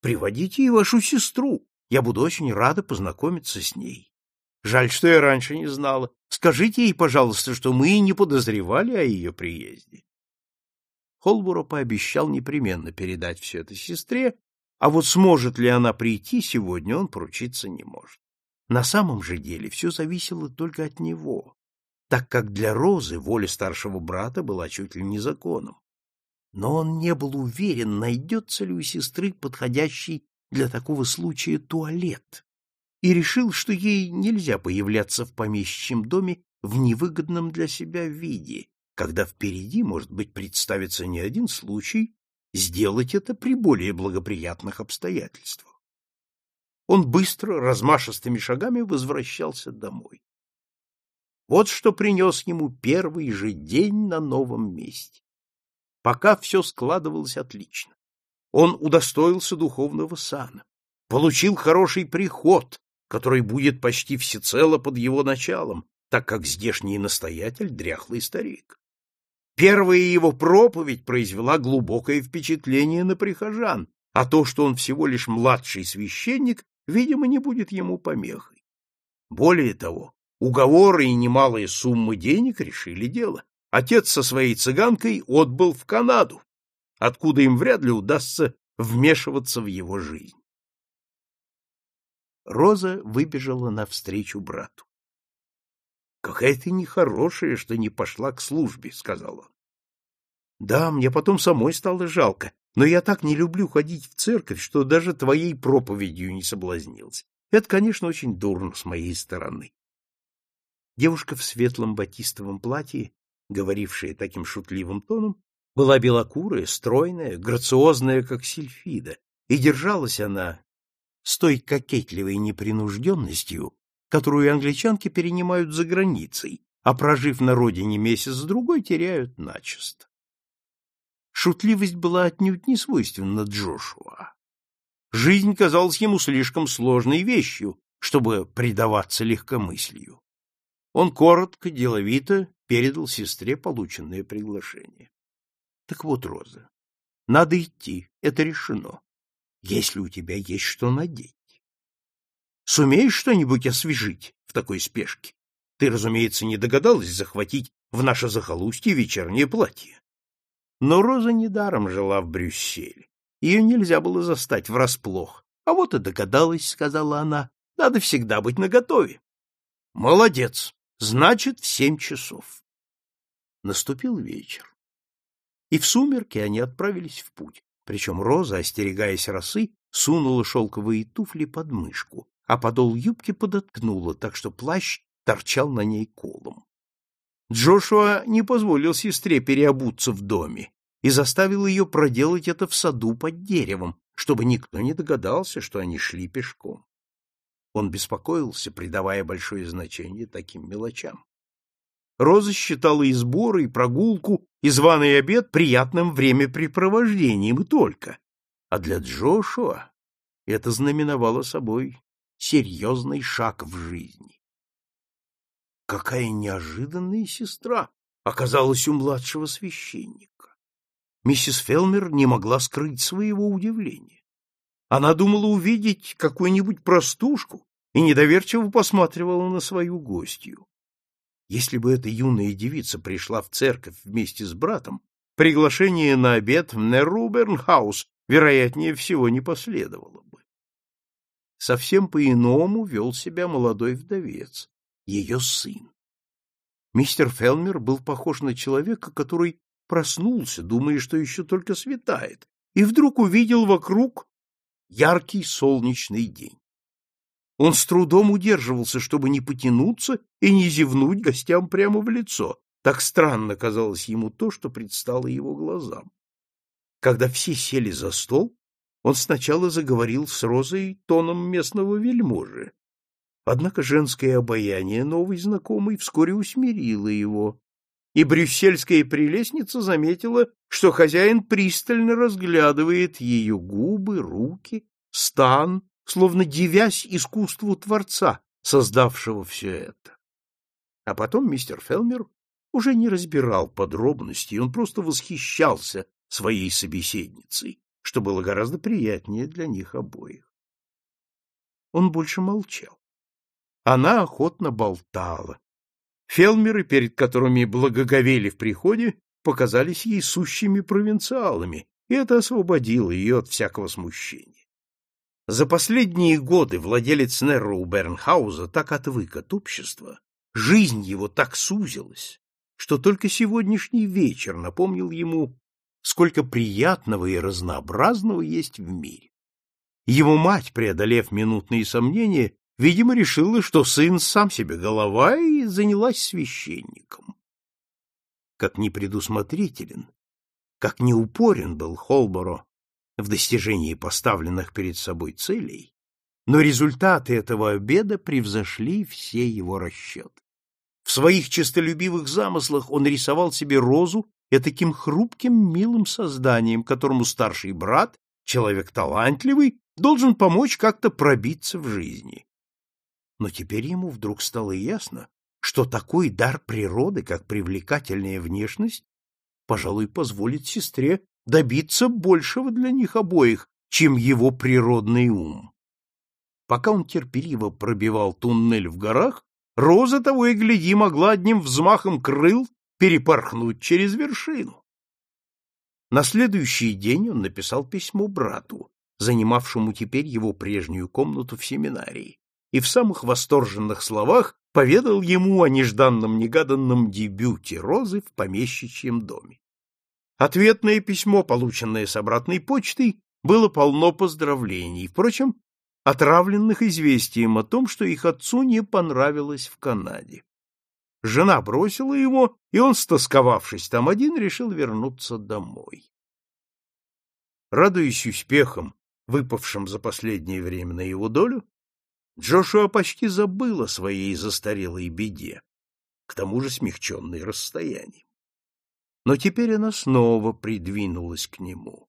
Приводите и вашу сестру. Я буду очень рада познакомиться с ней. Жаль, что я раньше не знала. Скажите ей, пожалуйста, что мы и не подозревали о ее приезде. Холбуро пообещал непременно передать все это сестре, а вот сможет ли она прийти сегодня, он поручиться не может. На самом же деле все зависело только от него, так как для Розы воля старшего брата была чуть ли не законом. Но он не был уверен, найдется ли у сестры подходящий для такого случая туалет, и решил, что ей нельзя появляться в помещичьем доме в невыгодном для себя виде, когда впереди, может быть, представится не один случай сделать это при более благоприятных обстоятельствах. Он быстро, размашистыми шагами возвращался домой. Вот что принес ему первый же день на новом месте. Пока все складывалось отлично. Он удостоился духовного сана, получил хороший приход, который будет почти всецело под его началом, так как здешний настоятель — дряхлый старик. Первая его проповедь произвела глубокое впечатление на прихожан, а то, что он всего лишь младший священник, видимо, не будет ему помехой. Более того, уговоры и немалые суммы денег решили дело. Отец со своей цыганкой отбыл в Канаду, откуда им вряд ли удастся вмешиваться в его жизнь. Роза выбежала навстречу брату. — Какая ты нехорошая, что не пошла к службе, — сказал он. — Да, мне потом самой стало жалко, но я так не люблю ходить в церковь, что даже твоей проповедью не соблазнился. Это, конечно, очень дурно с моей стороны. Девушка в светлом батистовом платье, говорившая таким шутливым тоном, была белокурая, стройная, грациозная, как сильфида, и держалась она с той кокетливой непринужденностью, которую англичанки перенимают за границей, а прожив на родине месяц-другой, теряют начисто. Шутливость была отнюдь не свойственна Джошуа. Жизнь казалась ему слишком сложной вещью, чтобы предаваться легкомыслию. Он коротко, деловито передал сестре полученное приглашение. — Так вот, Роза, надо идти, это решено если у тебя есть что надеть. Сумеешь что-нибудь освежить в такой спешке? Ты, разумеется, не догадалась захватить в наше захолустье вечернее платье. Но Роза недаром жила в Брюсселе. Ее нельзя было застать врасплох. А вот и догадалась, — сказала она, — надо всегда быть наготове. Молодец, значит, в семь часов. Наступил вечер. И в сумерки они отправились в путь. Причем Роза, остерегаясь росы, сунула шелковые туфли под мышку, а подол юбки подоткнула, так что плащ торчал на ней колом. Джошуа не позволил сестре переобуться в доме и заставил ее проделать это в саду под деревом, чтобы никто не догадался, что они шли пешком. Он беспокоился, придавая большое значение таким мелочам. Роза считала и сборы, и прогулку, и званый обед приятным времяпрепровождением и только. А для Джошуа это знаменовало собой серьезный шаг в жизни. Какая неожиданная сестра оказалась у младшего священника. Миссис Фелмер не могла скрыть своего удивления. Она думала увидеть какую-нибудь простушку и недоверчиво посматривала на свою гостью. Если бы эта юная девица пришла в церковь вместе с братом, приглашение на обед в Нерубернхаус, вероятнее всего, не последовало бы. Совсем по-иному вел себя молодой вдовец, ее сын. Мистер Фелмер был похож на человека, который проснулся, думая, что еще только светает, и вдруг увидел вокруг яркий солнечный день. Он с трудом удерживался, чтобы не потянуться и не зевнуть гостям прямо в лицо. Так странно казалось ему то, что предстало его глазам. Когда все сели за стол, он сначала заговорил с Розой тоном местного вельможи. Однако женское обаяние новой знакомой вскоре усмирило его, и брюссельская прелестница заметила, что хозяин пристально разглядывает ее губы, руки, стан словно дивясь искусству Творца, создавшего все это. А потом мистер Фелмер уже не разбирал подробностей, он просто восхищался своей собеседницей, что было гораздо приятнее для них обоих. Он больше молчал. Она охотно болтала. Фелмеры, перед которыми благоговели в приходе, показались ей сущими провинциалами, и это освободило ее от всякого смущения. За последние годы владелец Нерроу Бернхауза так отвык от общества, жизнь его так сузилась, что только сегодняшний вечер напомнил ему, сколько приятного и разнообразного есть в мире. Его мать, преодолев минутные сомнения, видимо, решила, что сын сам себе голова и занялась священником. Как непредусмотрителен, как неупорен был Холборо в достижении поставленных перед собой целей, но результаты этого обеда превзошли все его расчеты. В своих честолюбивых замыслах он рисовал себе розу и таким хрупким, милым созданием, которому старший брат, человек талантливый, должен помочь как-то пробиться в жизни. Но теперь ему вдруг стало ясно, что такой дар природы, как привлекательная внешность, пожалуй, позволит сестре добиться большего для них обоих, чем его природный ум. Пока он терпеливо пробивал туннель в горах, Роза того и гляди могла одним взмахом крыл перепорхнуть через вершину. На следующий день он написал письмо брату, занимавшему теперь его прежнюю комнату в семинарии, и в самых восторженных словах поведал ему о нежданном-негаданном дебюте Розы в помещичьем доме. Ответное письмо, полученное с обратной почтой, было полно поздравлений. Впрочем, отравленных известием о том, что их отцу не понравилось в Канаде. Жена бросила его, и он, стосковавшись там один, решил вернуться домой. Радуясь успехам, выпавшим за последнее время на его долю, Джошуа почти забыл о своей застарелой беде, к тому же смягченной расстоянием. Но теперь она снова придвинулась к нему.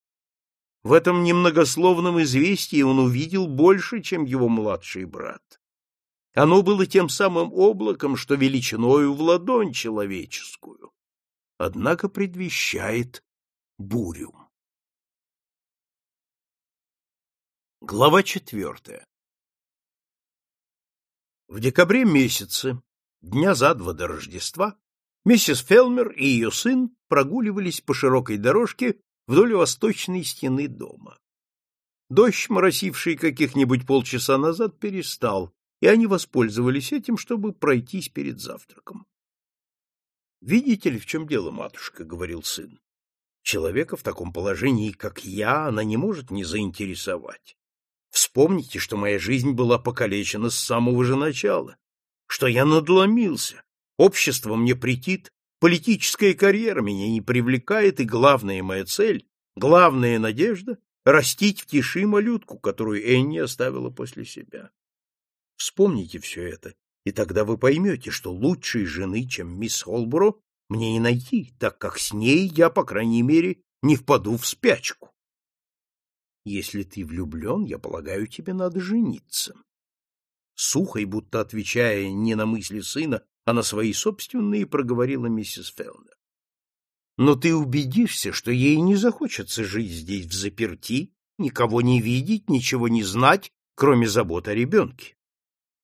В этом немногословном известии он увидел больше, чем его младший брат. Оно было тем самым облаком, что величиною в ладонь человеческую, однако предвещает бурю. Глава четвертая В декабре месяце, дня за два до Рождества, миссис Фелмер и ее сын прогуливались по широкой дорожке вдоль восточной стены дома. Дождь, моросивший каких-нибудь полчаса назад, перестал, и они воспользовались этим, чтобы пройтись перед завтраком. — Видите ли, в чем дело, матушка? — говорил сын. — Человека в таком положении, как я, она не может не заинтересовать. Вспомните, что моя жизнь была покалечена с самого же начала, что я надломился, общество мне претит, Политическая карьера меня не привлекает, и главная моя цель, главная надежда — растить в тиши малютку, которую Энни оставила после себя. Вспомните все это, и тогда вы поймете, что лучшей жены, чем мисс Холборо, мне не найти, так как с ней я, по крайней мере, не впаду в спячку. Если ты влюблен, я полагаю, тебе надо жениться. Сухо и будто отвечая не на мысли сына, а на свои собственные проговорила миссис Фелнер. Но ты убедишься, что ей не захочется жить здесь в заперти, никого не видеть, ничего не знать, кроме забот о ребенке.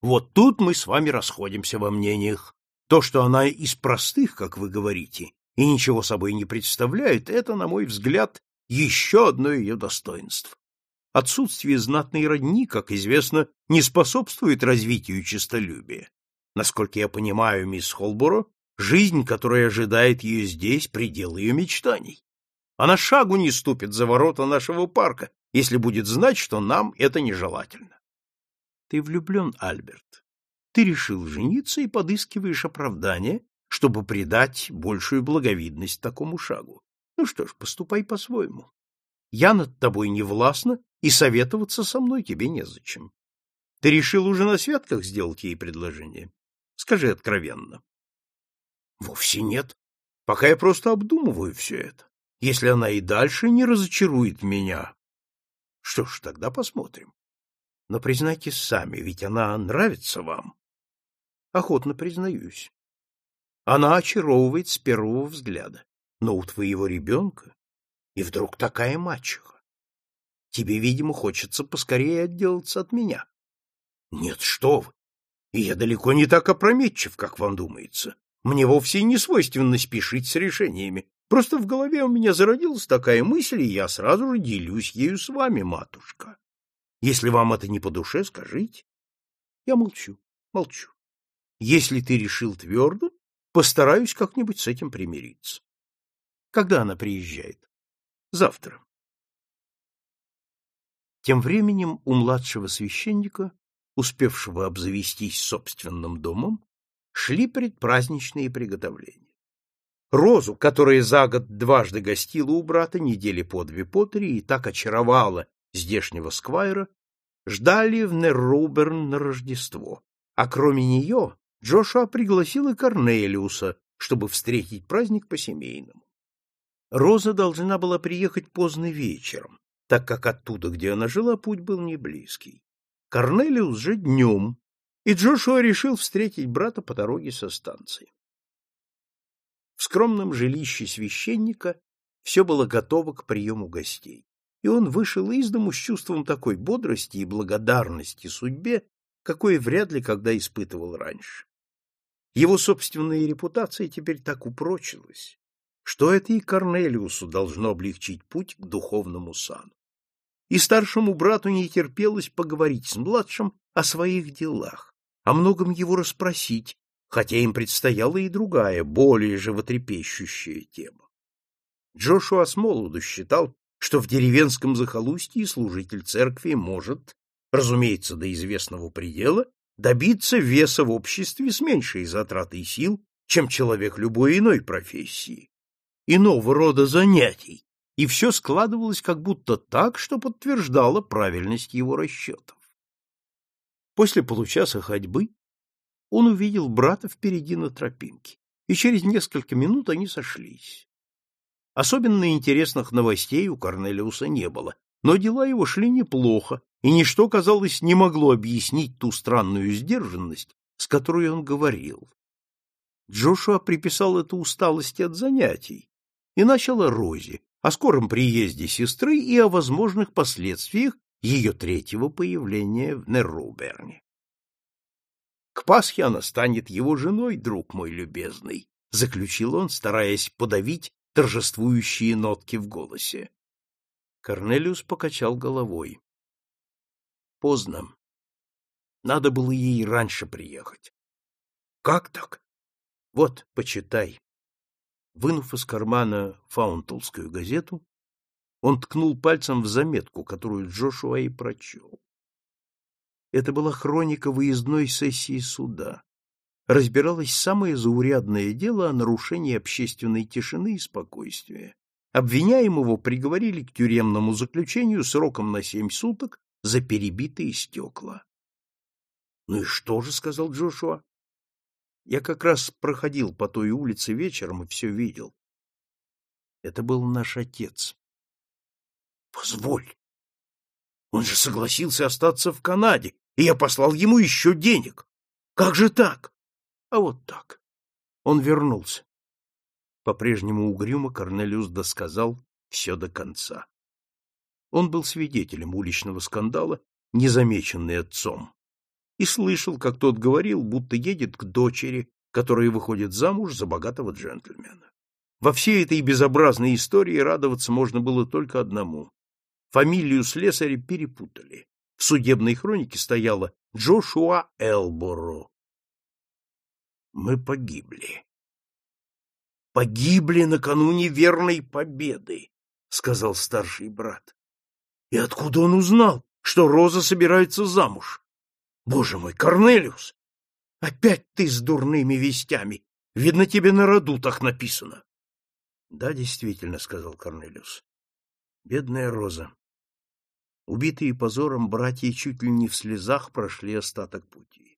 Вот тут мы с вами расходимся во мнениях. То, что она из простых, как вы говорите, и ничего собой не представляет, это, на мой взгляд, еще одно ее достоинство. Отсутствие знатной родни, как известно, не способствует развитию честолюбия. Насколько я понимаю, мисс Холборо, жизнь, которая ожидает ее здесь, предел ее мечтаний. Она шагу не ступит за ворота нашего парка, если будет знать, что нам это нежелательно. Ты влюблен, Альберт. Ты решил жениться и подыскиваешь оправдание, чтобы придать большую благовидность такому шагу. Ну что ж, поступай по-своему. Я над тобой не властна, и советоваться со мной тебе незачем. Ты решил уже на святках сделать ей предложение? Скажи откровенно. Вовсе нет. Пока я просто обдумываю все это. Если она и дальше не разочарует меня. Что ж, тогда посмотрим. Но признайтесь сами, ведь она нравится вам. Охотно признаюсь. Она очаровывает с первого взгляда. Но у твоего ребенка и вдруг такая мачеха. Тебе, видимо, хочется поскорее отделаться от меня. Нет, что вы! И я далеко не так опрометчив, как вам думается. Мне вовсе не свойственно спешить с решениями. Просто в голове у меня зародилась такая мысль, и я сразу же делюсь ею с вами, матушка. Если вам это не по душе, скажите. Я молчу, молчу. Если ты решил твердо, постараюсь как-нибудь с этим примириться. Когда она приезжает? Завтра. Тем временем у младшего священника, успевшего обзавестись собственным домом, шли предпраздничные приготовления. Розу, которая за год дважды гостила у брата недели по две по три и так очаровала здешнего сквайра, ждали в Нерруберн на Рождество, а кроме нее Джошуа пригласил и Корнелиуса, чтобы встретить праздник по-семейному. Роза должна была приехать поздно вечером, так как оттуда, где она жила, путь был не близкий. Корнелиус же днем, и Джошуа решил встретить брата по дороге со станции. В скромном жилище священника все было готово к приему гостей, и он вышел из дому с чувством такой бодрости и благодарности судьбе, какое вряд ли когда испытывал раньше. Его собственная репутация теперь так упрочилась, что это и Корнелиусу должно облегчить путь к духовному сану. И старшему брату не терпелось поговорить с младшим о своих делах, о многом его расспросить, хотя им предстояла и другая, более животрепещущая тема. Джошуа с молоду считал, что в деревенском захолустье служитель церкви может, разумеется, до известного предела, добиться веса в обществе с меньшей затратой сил, чем человек любой иной профессии, иного рода занятий, и все складывалось как будто так, что подтверждало правильность его расчетов. После получаса ходьбы он увидел брата впереди на тропинке, и через несколько минут они сошлись. Особенно интересных новостей у Корнелиуса не было, но дела его шли неплохо, и ничто, казалось, не могло объяснить ту странную сдержанность, с которой он говорил. Джошуа приписал это усталости от занятий и начал о Розе, о скором приезде сестры и о возможных последствиях ее третьего появления в Нерруберне. К Пасхе она станет его женой, друг мой любезный, заключил он, стараясь подавить торжествующие нотки в голосе. Корнелиус покачал головой. Поздно. Надо было ей раньше приехать. Как так? Вот, почитай. Вынув из кармана фаунтлскую газету, он ткнул пальцем в заметку, которую Джошуа и прочел. Это была хроника выездной сессии суда. Разбиралось самое заурядное дело о нарушении общественной тишины и спокойствия. Обвиняемого приговорили к тюремному заключению сроком на семь суток за перебитые стекла. — Ну и что же, — сказал Джошуа. — Я как раз проходил по той улице вечером и все видел. Это был наш отец. — Позволь. Он же согласился остаться в Канаде, и я послал ему еще денег. Как же так? А вот так. Он вернулся. По-прежнему угрюмо Корнелиус досказал все до конца. Он был свидетелем уличного скандала, незамеченный отцом, и слышал, как тот говорил, будто едет к дочери, которая выходит замуж за богатого джентльмена. Во всей этой безобразной истории радоваться можно было только одному. Фамилию слесаря перепутали. В судебной хронике стояло Джошуа Элборо. Мы погибли. Погибли накануне верной победы, сказал старший брат. И откуда он узнал, что Роза собирается замуж? Боже мой, Корнелиус! Опять ты с дурными вестями. Видно, тебе на роду так написано. Да, действительно, сказал Корнелиус. Бедная Роза. Убитые позором братья чуть ли не в слезах прошли остаток пути.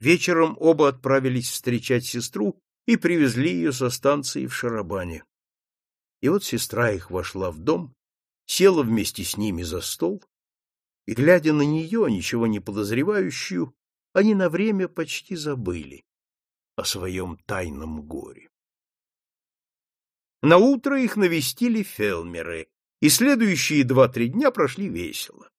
Вечером оба отправились встречать сестру и привезли ее со станции в Шарабане. И вот сестра их вошла в дом села вместе с ними за стол, и, глядя на нее, ничего не подозревающую, они на время почти забыли. о своем тайном горе. На утро их навестили фелмеры, и следующие два-три дня прошли весело.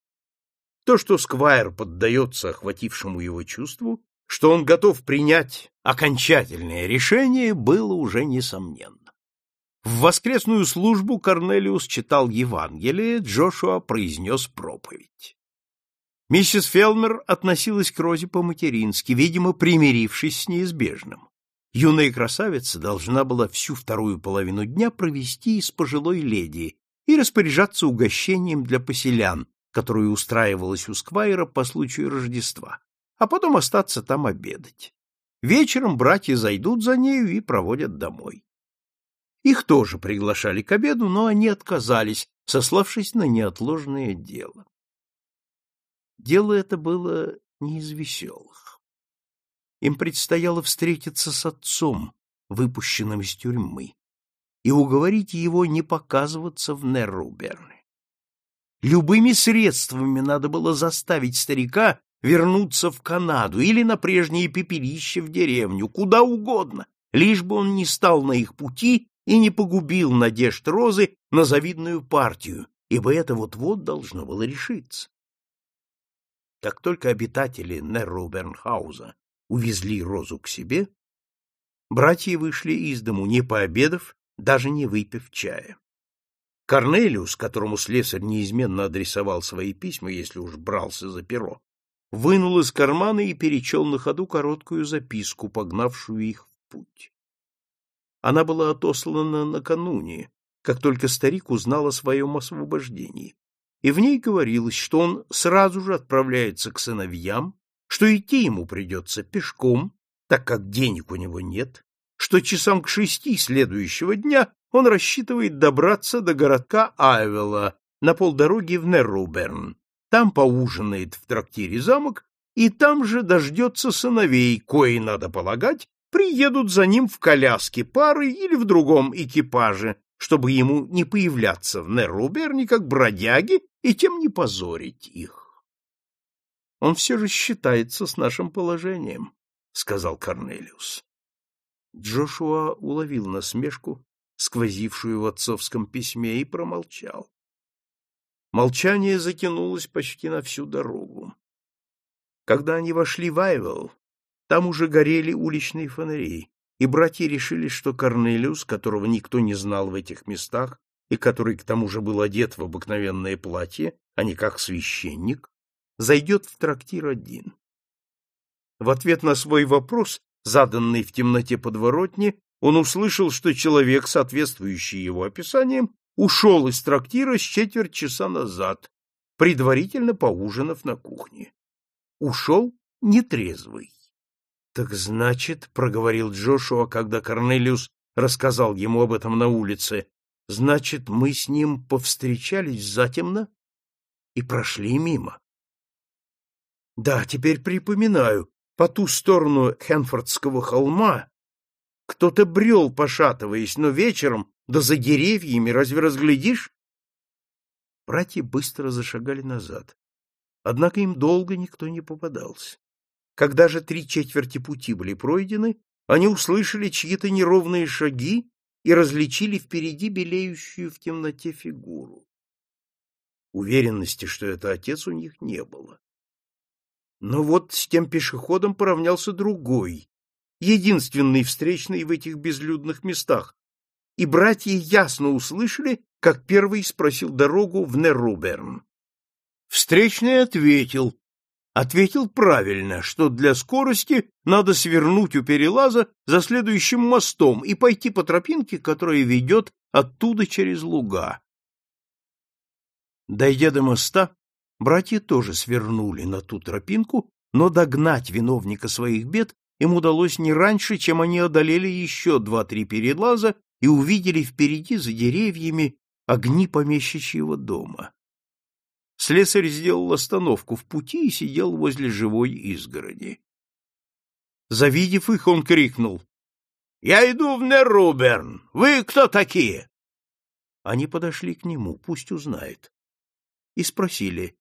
То, что Сквайр поддается охватившему его чувству, что он готов принять окончательное решение, было уже несомненно. В воскресную службу Корнелиус читал Евангелие, Джошуа произнес проповедь. Миссис Фелмер относилась к Розе по-матерински, видимо, примирившись с неизбежным. Юная красавица должна была всю вторую половину дня провести с пожилой леди и распоряжаться угощением для поселян, которое устраивалось у Сквайра по случаю Рождества, а потом остаться там обедать. Вечером братья зайдут за нею и проводят домой. Их тоже приглашали к обеду, но они отказались, сославшись на неотложное дело. Дело это было не из веселых. Им предстояло встретиться с отцом, выпущенным из тюрьмы, и уговорить его не показываться в Нерруберне. Любыми средствами надо было заставить старика вернуться в Канаду или на прежнее пепелище в деревню, куда угодно, лишь бы он не стал на их пути и не погубил надежд Розы на завидную партию, ибо это вот-вот должно было решиться. Как только обитатели Неррубернхауза увезли Розу к себе, братья вышли из дому, не пообедав, даже не выпив чая. Корнелиус, которому слесарь неизменно адресовал свои письма, если уж брался за перо, вынул из кармана и перечел на ходу короткую записку, погнавшую их в путь. Она была отослана накануне, как только старик узнал о своем освобождении, и в ней говорилось, что он сразу же отправляется к сыновьям, что идти ему придется пешком, так как денег у него нет, что часам к шести следующего дня он рассчитывает добраться до городка Айвела на полдороги в Нерруберн, там поужинает в трактире замок и там же дождется сыновей, кои, надо полагать, приедут за ним в коляске пары или в другом экипаже, чтобы ему не появляться в Нерруберне как бродяги и тем не позорить их. — Он все же считается с нашим положением, — сказал Корнелиус. Джошуа уловил насмешку, сквозившую в отцовском письме, и промолчал. Молчание затянулось почти на всю дорогу. Когда они вошли в Айвелл, там уже горели уличные фонари, и братья решили, что Корнелиус, которого никто не знал в этих местах и который к тому же был одет в обыкновенное платье, а не как священник, зайдет в трактир один. В ответ на свой вопрос, заданный в темноте подворотни, он услышал, что человек, соответствующий его описаниям, ушел из трактира с четверть часа назад, предварительно поужинав на кухне. Ушел нетрезвый. Так значит, проговорил Джошуа, когда Корнелиус рассказал ему об этом на улице, значит, мы с ним повстречались затемно и прошли мимо. Да, теперь припоминаю, по ту сторону Хенфордского холма кто-то брел, пошатываясь, но вечером, да за деревьями, разве разглядишь? Братья быстро зашагали назад. Однако им долго никто не попадался. Когда же три четверти пути были пройдены, они услышали чьи-то неровные шаги и различили впереди белеющую в темноте фигуру. Уверенности, что это отец, у них не было. Но вот с тем пешеходом поравнялся другой, единственный встречный в этих безлюдных местах, и братья ясно услышали, как первый спросил дорогу в Нерруберн. Встречный ответил, ответил правильно, что для скорости надо свернуть у перелаза за следующим мостом и пойти по тропинке, которая ведет оттуда через луга. Дойдя до моста, братья тоже свернули на ту тропинку, но догнать виновника своих бед им удалось не раньше, чем они одолели еще два-три перелаза и увидели впереди за деревьями огни помещичьего дома. Слесарь сделал остановку в пути и сидел возле живой изгороди. Завидев их, он крикнул. — Я иду в Неруберн. Вы кто такие? Они подошли к нему, пусть узнает. И спросили,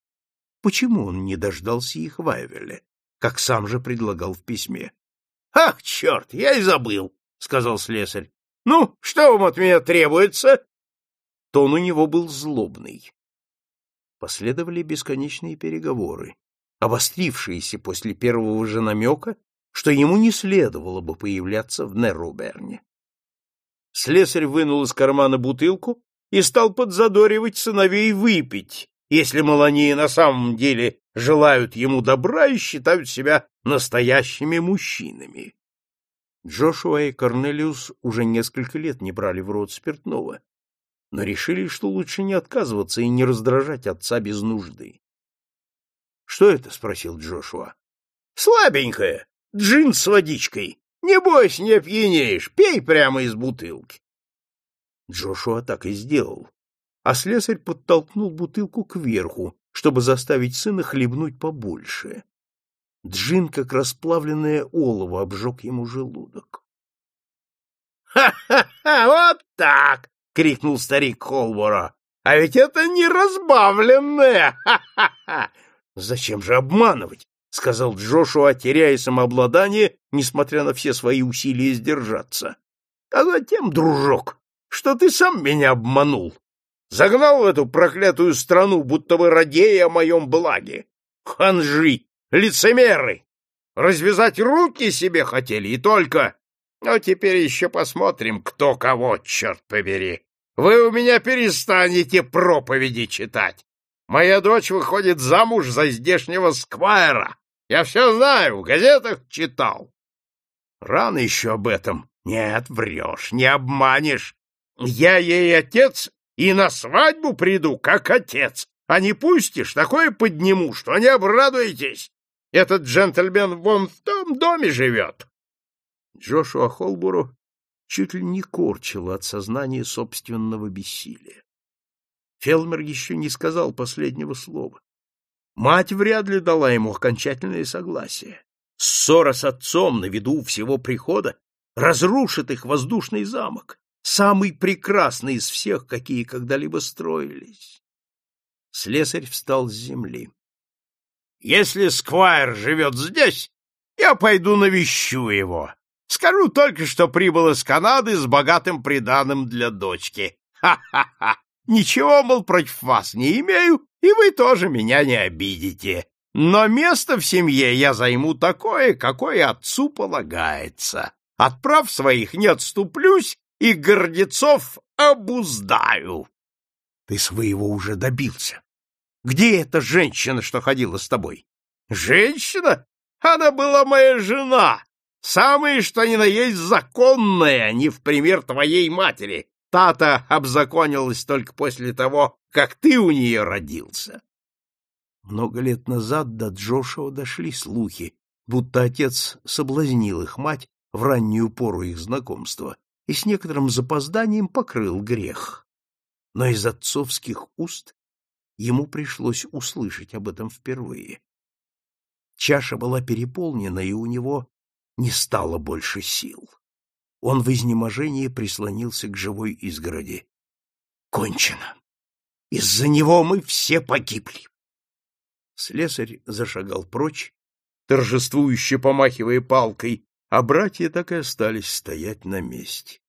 почему он не дождался их в Айвеле, как сам же предлагал в письме. — Ах, черт, я и забыл, — сказал слесарь. — Ну, что вам от меня требуется? Тон у него был злобный. Последовали бесконечные переговоры, обострившиеся после первого же намека, что ему не следовало бы появляться в Неруберне. Слесарь вынул из кармана бутылку и стал подзадоривать сыновей выпить, если, мол, они на самом деле желают ему добра и считают себя настоящими мужчинами. Джошуа и Корнелиус уже несколько лет не брали в рот спиртного, но решили, что лучше не отказываться и не раздражать отца без нужды. — Что это? — спросил Джошуа. — Слабенькое. Джин с водичкой. Не бойся, не опьянеешь. Пей прямо из бутылки. Джошуа так и сделал, а слесарь подтолкнул бутылку кверху, чтобы заставить сына хлебнуть побольше. Джин, как расплавленное олово, обжег ему желудок. «Ха-ха-ха! Вот так!» — крикнул старик Холбора. «А ведь это не разбавленное! Ха-ха-ха!» «Зачем же обманывать?» — сказал Джошуа, теряя самообладание, несмотря на все свои усилия сдержаться. — А затем, дружок, что ты сам меня обманул. Загнал в эту проклятую страну, будто бы радея о моем благе. Ханжи, лицемеры! Развязать руки себе хотели, и только... Но теперь еще посмотрим, кто кого, черт побери. Вы у меня перестанете проповеди читать. Моя дочь выходит замуж за здешнего сквайра. Я все знаю, в газетах читал. Рано еще об этом. Нет, врешь, не обманешь. Я ей отец и на свадьбу приду, как отец. А не пустишь, такое подниму, что не обрадуетесь. Этот джентльмен вон в том доме живет. Джошуа Холбуру чуть ли не корчило от сознания собственного бессилия. Фелмер еще не сказал последнего слова. Мать вряд ли дала ему окончательное согласие. Ссора с отцом на виду всего прихода разрушит их воздушный замок, самый прекрасный из всех, какие когда-либо строились. Слесарь встал с земли. — Если Сквайр живет здесь, я пойду навещу его. Скажу только, что прибыл из Канады с богатым приданым для дочки. Ха-ха-ха! Ничего, мол, против вас не имею, и вы тоже меня не обидите. Но место в семье я займу такое, какое отцу полагается. Отправ своих не отступлюсь и гордецов обуздаю. Ты своего уже добился. Где эта женщина, что ходила с тобой? Женщина? Она была моя жена. Самое, что ни на есть законная, не в пример твоей матери. Тата обзаконилась только после того, как ты у нее родился. Много лет назад до Джошуа дошли слухи, будто отец соблазнил их мать в раннюю пору их знакомства и с некоторым запозданием покрыл грех. Но из отцовских уст ему пришлось услышать об этом впервые. Чаша была переполнена, и у него не стало больше сил. Он в изнеможении прислонился к живой изгороди. Кончено. Из-за него мы все погибли. Слесарь зашагал прочь, торжествующе помахивая палкой, а братья так и остались стоять на месте.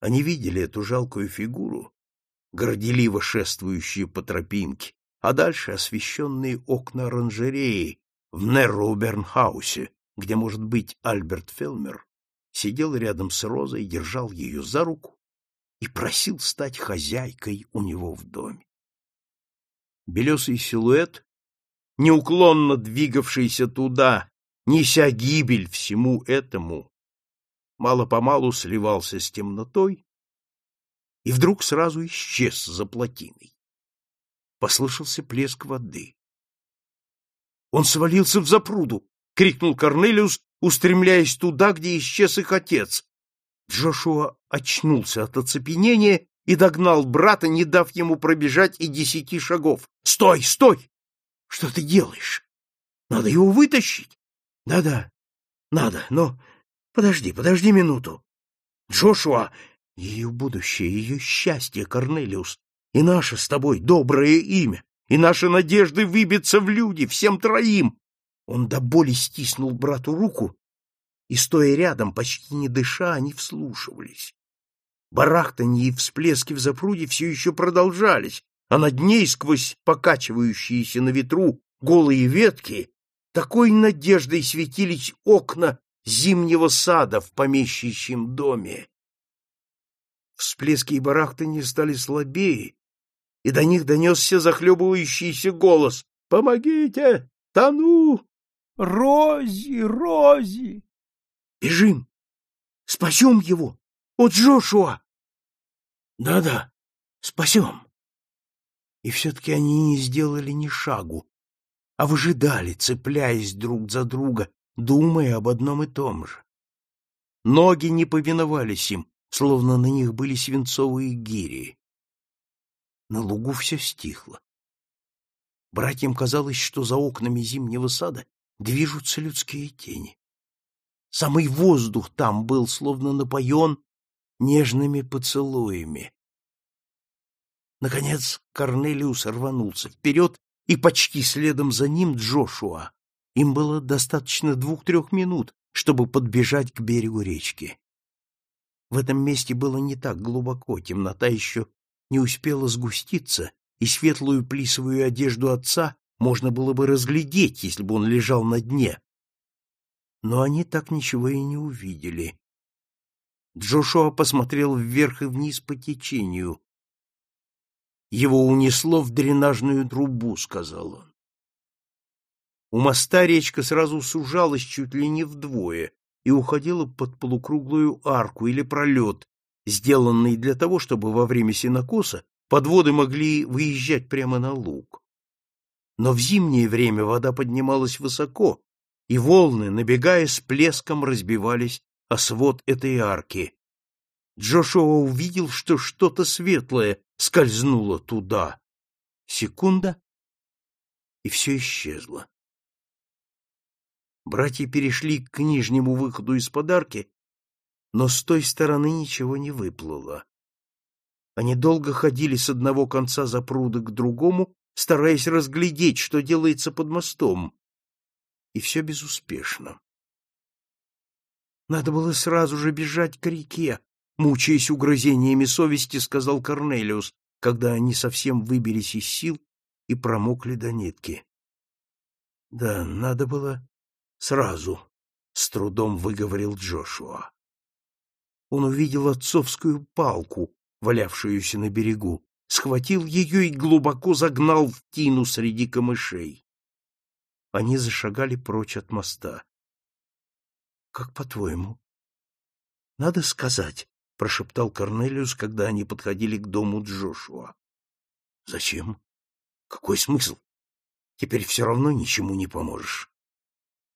Они видели эту жалкую фигуру, горделиво шествующую по тропинке, а дальше освещенные окна оранжереи в Неррубернхаусе, где, может быть, Альберт Фелмер сидел рядом с Розой, держал ее за руку и просил стать хозяйкой у него в доме. Белесый силуэт, неуклонно двигавшийся туда, неся гибель всему этому, мало-помалу сливался с темнотой и вдруг сразу исчез за плотиной. Послышался плеск воды. Он свалился в запруду, — крикнул Корнелиус, устремляясь туда, где исчез их отец. Джошуа очнулся от оцепенения и догнал брата, не дав ему пробежать и десяти шагов. — Стой, стой! Что ты делаешь? Надо его вытащить. Да-да, надо, но подожди, подожди минуту. Джошуа, ее будущее, ее счастье, Корнелиус, и наше с тобой доброе имя, и наши надежды выбиться в люди всем троим. Он до боли стиснул брату руку и, стоя рядом, почти не дыша, они вслушивались. Барахтанье и всплески в запруде все еще продолжались, а над ней, сквозь покачивающиеся на ветру голые ветки, такой надеждой светились окна зимнего сада в помещичьем доме. Всплески и барахтанье стали слабее, и до них донесся захлебывающийся голос. «Помогите! Тону! Рози! Рози!» «Бежим! Спасем его! От Джошуа!» «Да-да, спасем!» И все-таки они не сделали ни шагу, а выжидали, цепляясь друг за друга, думая об одном и том же. Ноги не повиновались им, словно на них были свинцовые гири. На лугу все стихло. Братьям казалось, что за окнами зимнего сада движутся людские тени. Самый воздух там был словно напоен нежными поцелуями. Наконец Корнелиус рванулся вперед, и почти следом за ним Джошуа. Им было достаточно двух-трех минут, чтобы подбежать к берегу речки. В этом месте было не так глубоко, темнота еще не успела сгуститься, и светлую плисовую одежду отца можно было бы разглядеть, если бы он лежал на дне. Но они так ничего и не увидели. Джошуа посмотрел вверх и вниз по течению. Его унесло в дренажную трубу, сказал он. У моста речка сразу сужалась чуть ли не вдвое и уходила под полукруглую арку или пролет, сделанный для того, чтобы во время сенокоса подводы могли выезжать прямо на луг. Но в зимнее время вода поднималась высоко, и волны, набегая с плеском, разбивались о свод этой арки. Джошуа увидел, что что-то светлое скользнуло туда. Секунда, и все исчезло. Братья перешли к нижнему выходу из подарки, но с той стороны ничего не выплыло. Они долго ходили с одного конца запруда к другому, стараясь разглядеть, что делается под мостом, и все безуспешно. Надо было сразу же бежать к реке, мучаясь угрызениями совести, сказал Корнелиус, когда они совсем выбились из сил и промокли до нитки. Да, надо было сразу, с трудом выговорил Джошуа. Он увидел отцовскую палку, валявшуюся на берегу, схватил ее и глубоко загнал в тину среди камышей. Они зашагали прочь от моста. — Как по-твоему? — Надо сказать, — прошептал Корнелиус, когда они подходили к дому Джошуа. — Зачем? Какой смысл? Теперь все равно ничему не поможешь.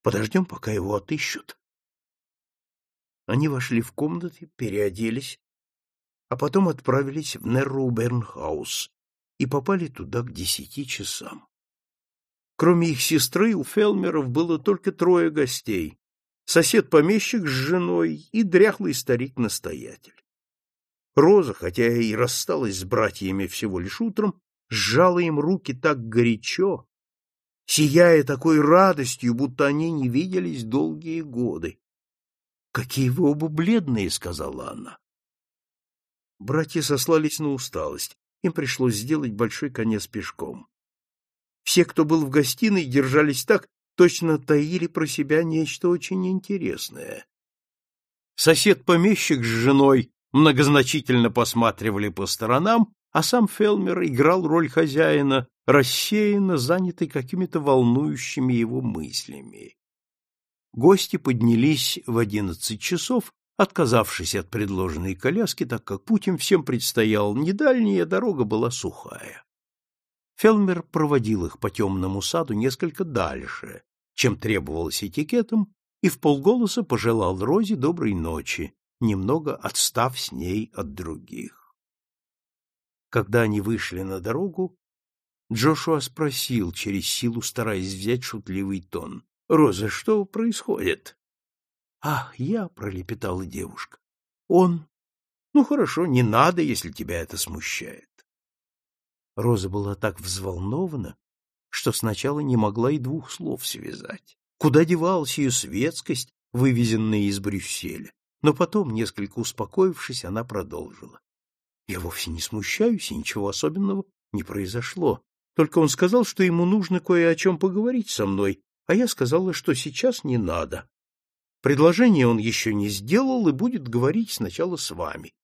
Подождем, пока его отыщут. Они вошли в комнаты, переоделись, а потом отправились в Неррубернхаус и попали туда к десяти часам. Кроме их сестры, у Фелмеров было только трое гостей сосед-помещик с женой и дряхлый старик-настоятель. Роза, хотя и рассталась с братьями всего лишь утром, сжала им руки так горячо, сияя такой радостью, будто они не виделись долгие годы. — Какие вы оба бледные, — сказала она. Братья сослались на усталость, им пришлось сделать большой конец пешком. Все, кто был в гостиной, держались так, точно таили про себя нечто очень интересное. Сосед-помещик с женой многозначительно посматривали по сторонам, а сам Фелмер играл роль хозяина, рассеянно занятый какими-то волнующими его мыслями. Гости поднялись в одиннадцать часов, отказавшись от предложенной коляски, так как путь им всем предстоял не дальний, а дорога была сухая. Фелмер проводил их по темному саду несколько дальше, чем требовалось этикетом, и в полголоса пожелал Розе доброй ночи, немного отстав с ней от других. Когда они вышли на дорогу, Джошуа спросил, через силу стараясь взять шутливый тон. — Роза, что происходит? — Ах, я, — пролепетала девушка. — Он... Ну, хорошо, не надо, если тебя это смущает. Роза была так взволнована, что сначала не могла и двух слов связать. Куда девалась ее светскость вывезенные из Брюсселя. Но потом, несколько успокоившись, она продолжила. Я вовсе не смущаюсь, и ничего особенного не произошло. Только он сказал, что ему нужно кое о чем поговорить со мной, а я сказала, что сейчас не надо. Предложение он еще не сделал и будет говорить сначала с вами.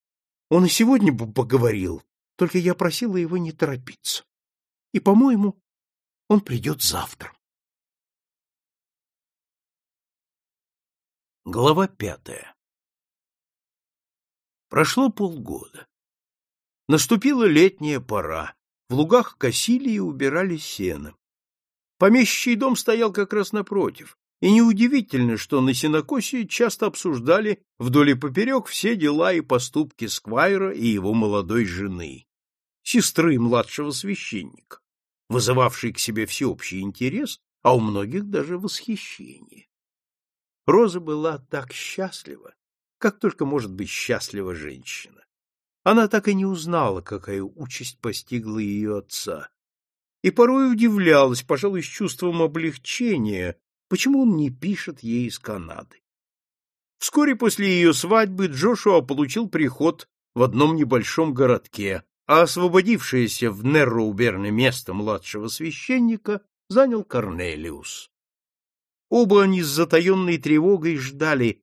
Он и сегодня бы поговорил, только я просила его не торопиться. И, по-моему, он придет завтра. Глава пятая Прошло полгода. Наступила летняя пора. В лугах косили и убирали сено. Помещичий дом стоял как раз напротив, и неудивительно, что на сенокосе часто обсуждали вдоль и поперек все дела и поступки Сквайра и его молодой жены, сестры младшего священника, вызывавшей к себе всеобщий интерес, а у многих даже восхищение. Роза была так счастлива, как только может быть счастлива женщина. Она так и не узнала, какая участь постигла ее отца, и порой удивлялась, пожалуй, с чувством облегчения, почему он не пишет ей из Канады. Вскоре после ее свадьбы Джошуа получил приход в одном небольшом городке, а освободившееся в Нерроуберне место младшего священника занял Корнелиус. Оба они с затаенной тревогой ждали,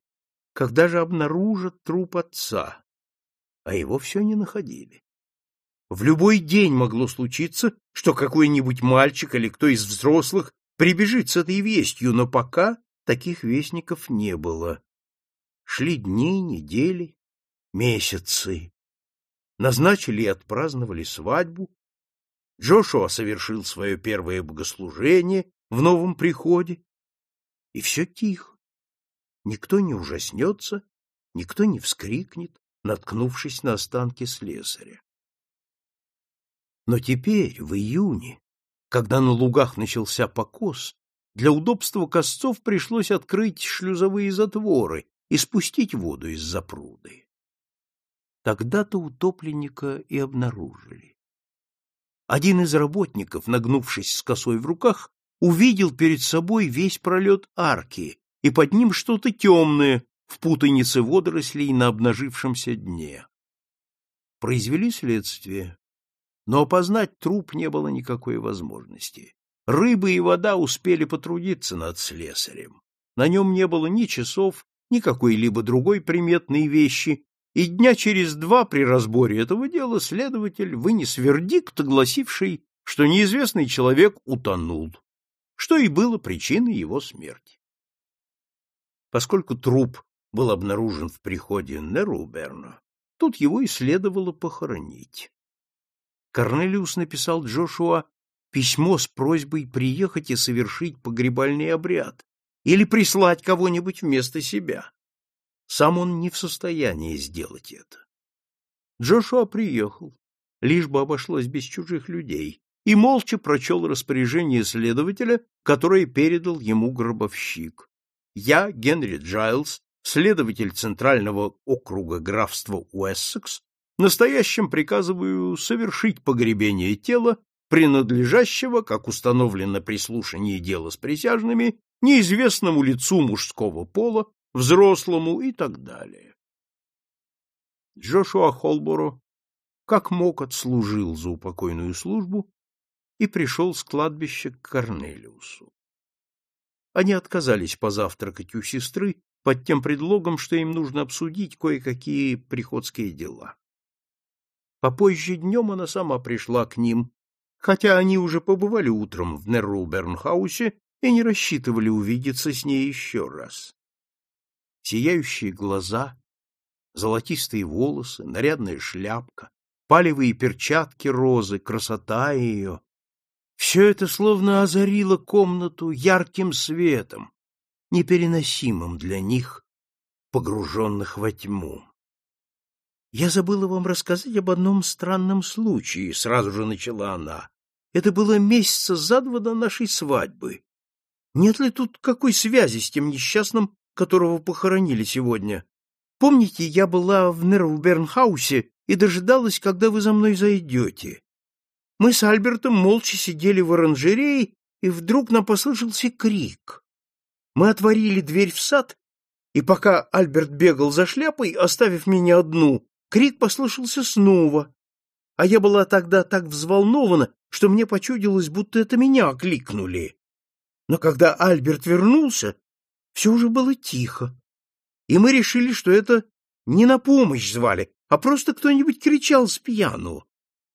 когда же обнаружат труп отца, а его все не находили. В любой день могло случиться, что какой-нибудь мальчик или кто из взрослых прибежит с этой вестью, но пока таких вестников не было. Шли дни, недели, месяцы. Назначили и отпраздновали свадьбу. Джошуа совершил свое первое богослужение в новом приходе. И все тихо. Никто не ужаснется, никто не вскрикнет, наткнувшись на останки слесаря. Но теперь, в июне, когда на лугах начался покос, для удобства косцов пришлось открыть шлюзовые затворы и спустить воду из запруды. Тогда-то утопленника и обнаружили. Один из работников, нагнувшись с косой в руках, увидел перед собой весь пролет арки, и под ним что-то темное, в путанице водорослей на обнажившемся дне. Произвели следствие, но опознать труп не было никакой возможности. Рыбы и вода успели потрудиться над слесарем. На нем не было ни часов, ни какой-либо другой приметной вещи, и дня через два при разборе этого дела следователь вынес вердикт, гласивший, что неизвестный человек утонул, что и было причиной его смерти. Поскольку труп был обнаружен в приходе Неруберна, тут его и следовало похоронить. Корнелиус написал Джошуа письмо с просьбой приехать и совершить погребальный обряд или прислать кого-нибудь вместо себя. Сам он не в состоянии сделать это. Джошуа приехал, лишь бы обошлось без чужих людей, и молча прочел распоряжение следователя, которое передал ему гробовщик. Я, Генри Джайлз, следователь Центрального округа графства Уэссекс, настоящим приказываю совершить погребение тела, принадлежащего, как установлено при слушании дела с присяжными, неизвестному лицу мужского пола, взрослому и так далее. Джошуа Холборо как мог отслужил за упокойную службу и пришел с кладбища к Корнелиусу. Они отказались позавтракать у сестры под тем предлогом, что им нужно обсудить кое-какие приходские дела. Попозже днем она сама пришла к ним, хотя они уже побывали утром в Неррубернхаусе и не рассчитывали увидеться с ней еще раз. Сияющие глаза, золотистые волосы, нарядная шляпка, палевые перчатки розы, красота ее — все это словно озарило комнату ярким светом, непереносимым для них, погруженных во тьму. Я забыла вам рассказать об одном странном случае, сразу же начала она. Это было месяца за два до нашей свадьбы. Нет ли тут какой связи с тем несчастным, которого похоронили сегодня? Помните, я была в Нервбернхаусе и дожидалась, когда вы за мной зайдете. Мы с Альбертом молча сидели в оранжерее, и вдруг нам послышался крик. Мы отворили дверь в сад И пока Альберт бегал за шляпой, оставив меня одну, крик послышался снова. А я была тогда так взволнована, что мне почудилось, будто это меня окликнули. Но когда Альберт вернулся, все уже было тихо. И мы решили, что это не на помощь звали, а просто кто-нибудь кричал с пьяну.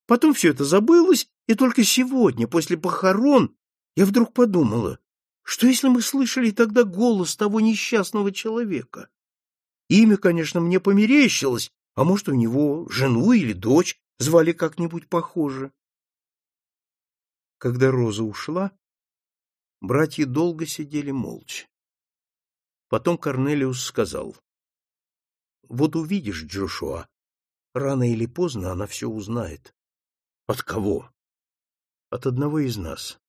Потом все это забылось, и только сегодня, после похорон, я вдруг подумала, что если мы слышали тогда голос того несчастного человека? Имя, конечно, мне померещилось, а может, у него жену или дочь звали как-нибудь похоже. Когда Роза ушла, братья долго сидели молча. Потом Корнелиус сказал, «Вот увидишь, Джошуа, рано или поздно она все узнает». «От кого?» «От одного из нас.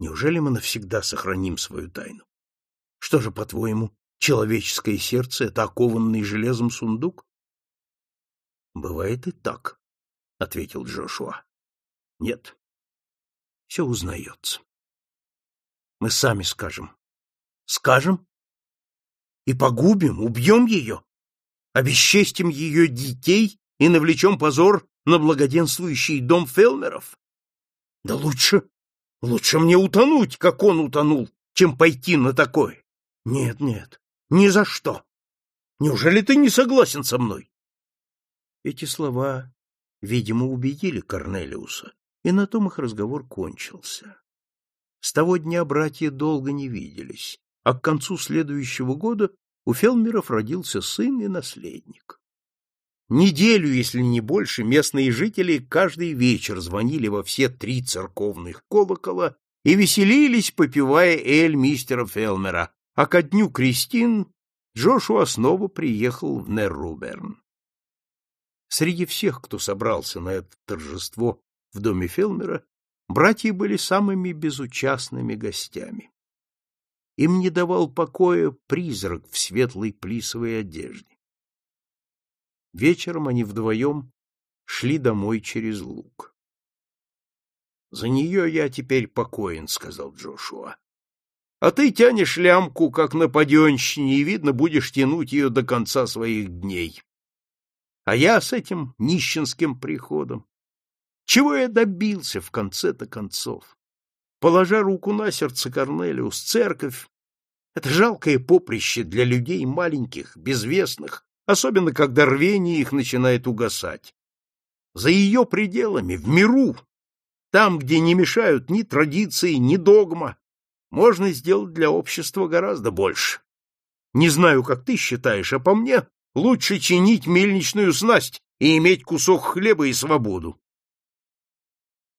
Неужели мы навсегда сохраним свою тайну? Что же, по-твоему, человеческое сердце — это окованный железом сундук?» «Бывает и так», — ответил Джошуа. «Нет, все узнается. Мы сами скажем. Скажем? и погубим, убьем ее, обесчестим ее детей и навлечем позор на благоденствующий дом Фелмеров? Да лучше, лучше мне утонуть, как он утонул, чем пойти на такое. Нет, нет, ни за что. Неужели ты не согласен со мной? Эти слова, видимо, убедили Корнелиуса, и на том их разговор кончился. С того дня братья долго не виделись, а к концу следующего года у Фелмеров родился сын и наследник. Неделю, если не больше, местные жители каждый вечер звонили во все три церковных колокола и веселились, попивая эль мистера Фелмера, а ко дню Кристин Джошуа снова приехал в Нерруберн. Среди всех, кто собрался на это торжество в доме Фелмера, братья были самыми безучастными гостями. Им не давал покоя призрак в светлой плисовой одежде. Вечером они вдвоем шли домой через луг. — За нее я теперь покоен, — сказал Джошуа. — А ты тянешь лямку, как на паденщине, и, видно, будешь тянуть ее до конца своих дней. А я с этим нищенским приходом. Чего я добился в конце-то концов? Положа руку на сердце Корнелиус, церковь — это жалкое поприще для людей маленьких, безвестных, особенно когда рвение их начинает угасать. За ее пределами, в миру, там, где не мешают ни традиции, ни догма, можно сделать для общества гораздо больше. Не знаю, как ты считаешь, а по мне лучше чинить мельничную снасть и иметь кусок хлеба и свободу.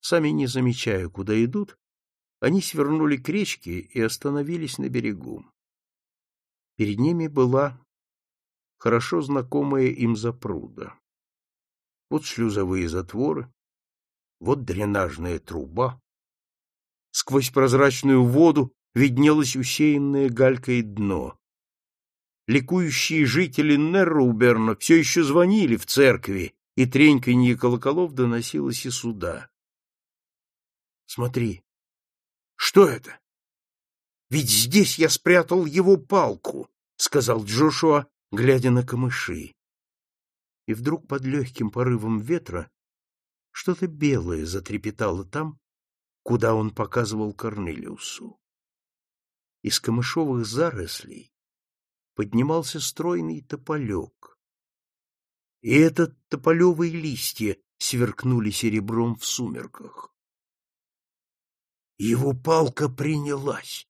Сами не замечая, куда идут, они свернули к речке и остановились на берегу. Перед ними была хорошо знакомая им запруда. Вот шлюзовые затворы, вот дренажная труба. Сквозь прозрачную воду виднелось усеянное галькой дно. Ликующие жители Нерруберна все еще звонили в церкви, и треньканье колоколов доносилось и сюда. Смотри, что это? Ведь здесь я спрятал его палку, сказал Джошуа, глядя на камыши. И вдруг под легким порывом ветра что-то белое затрепетало там, куда он показывал Корнелиусу. Из камышовых зарослей поднимался стройный тополек. И этот тополевые листья сверкнули серебром в сумерках. Его палка принялась,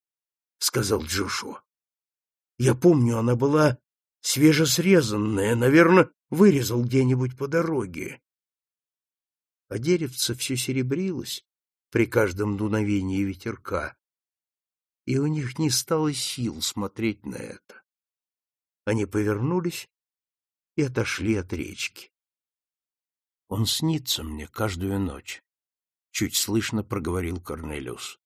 сказал Джошуа. Я помню, она была свежесрезанная, наверное, вырезал где-нибудь по дороге. А деревце все серебрилось при каждом дуновении ветерка, и у них не стало сил смотреть на это. Они повернулись и отошли от речки. Он снится мне каждую ночь чуть слышно проговорил Корнелиус.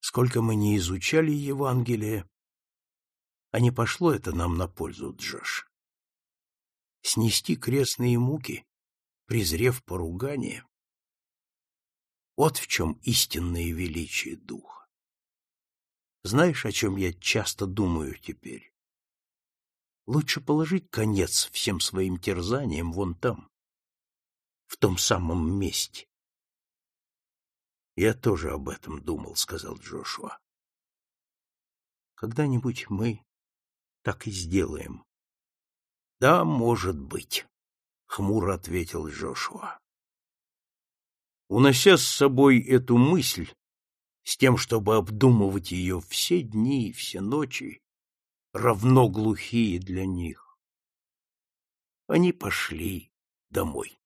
Сколько мы не изучали Евангелие, а не пошло это нам на пользу, Джош. Снести крестные муки, презрев поругание, вот в чем истинное величие духа. Знаешь, о чем я часто думаю теперь? Лучше положить конец всем своим терзаниям вон там, в том самом месте. Я тоже об этом думал, сказал Джошуа. Когда-нибудь мы так и сделаем. Да, может быть, хмуро ответил Джошуа. Унося с собой эту мысль, с тем, чтобы обдумывать ее все дни и все ночи, равно глухие для них, они пошли домой.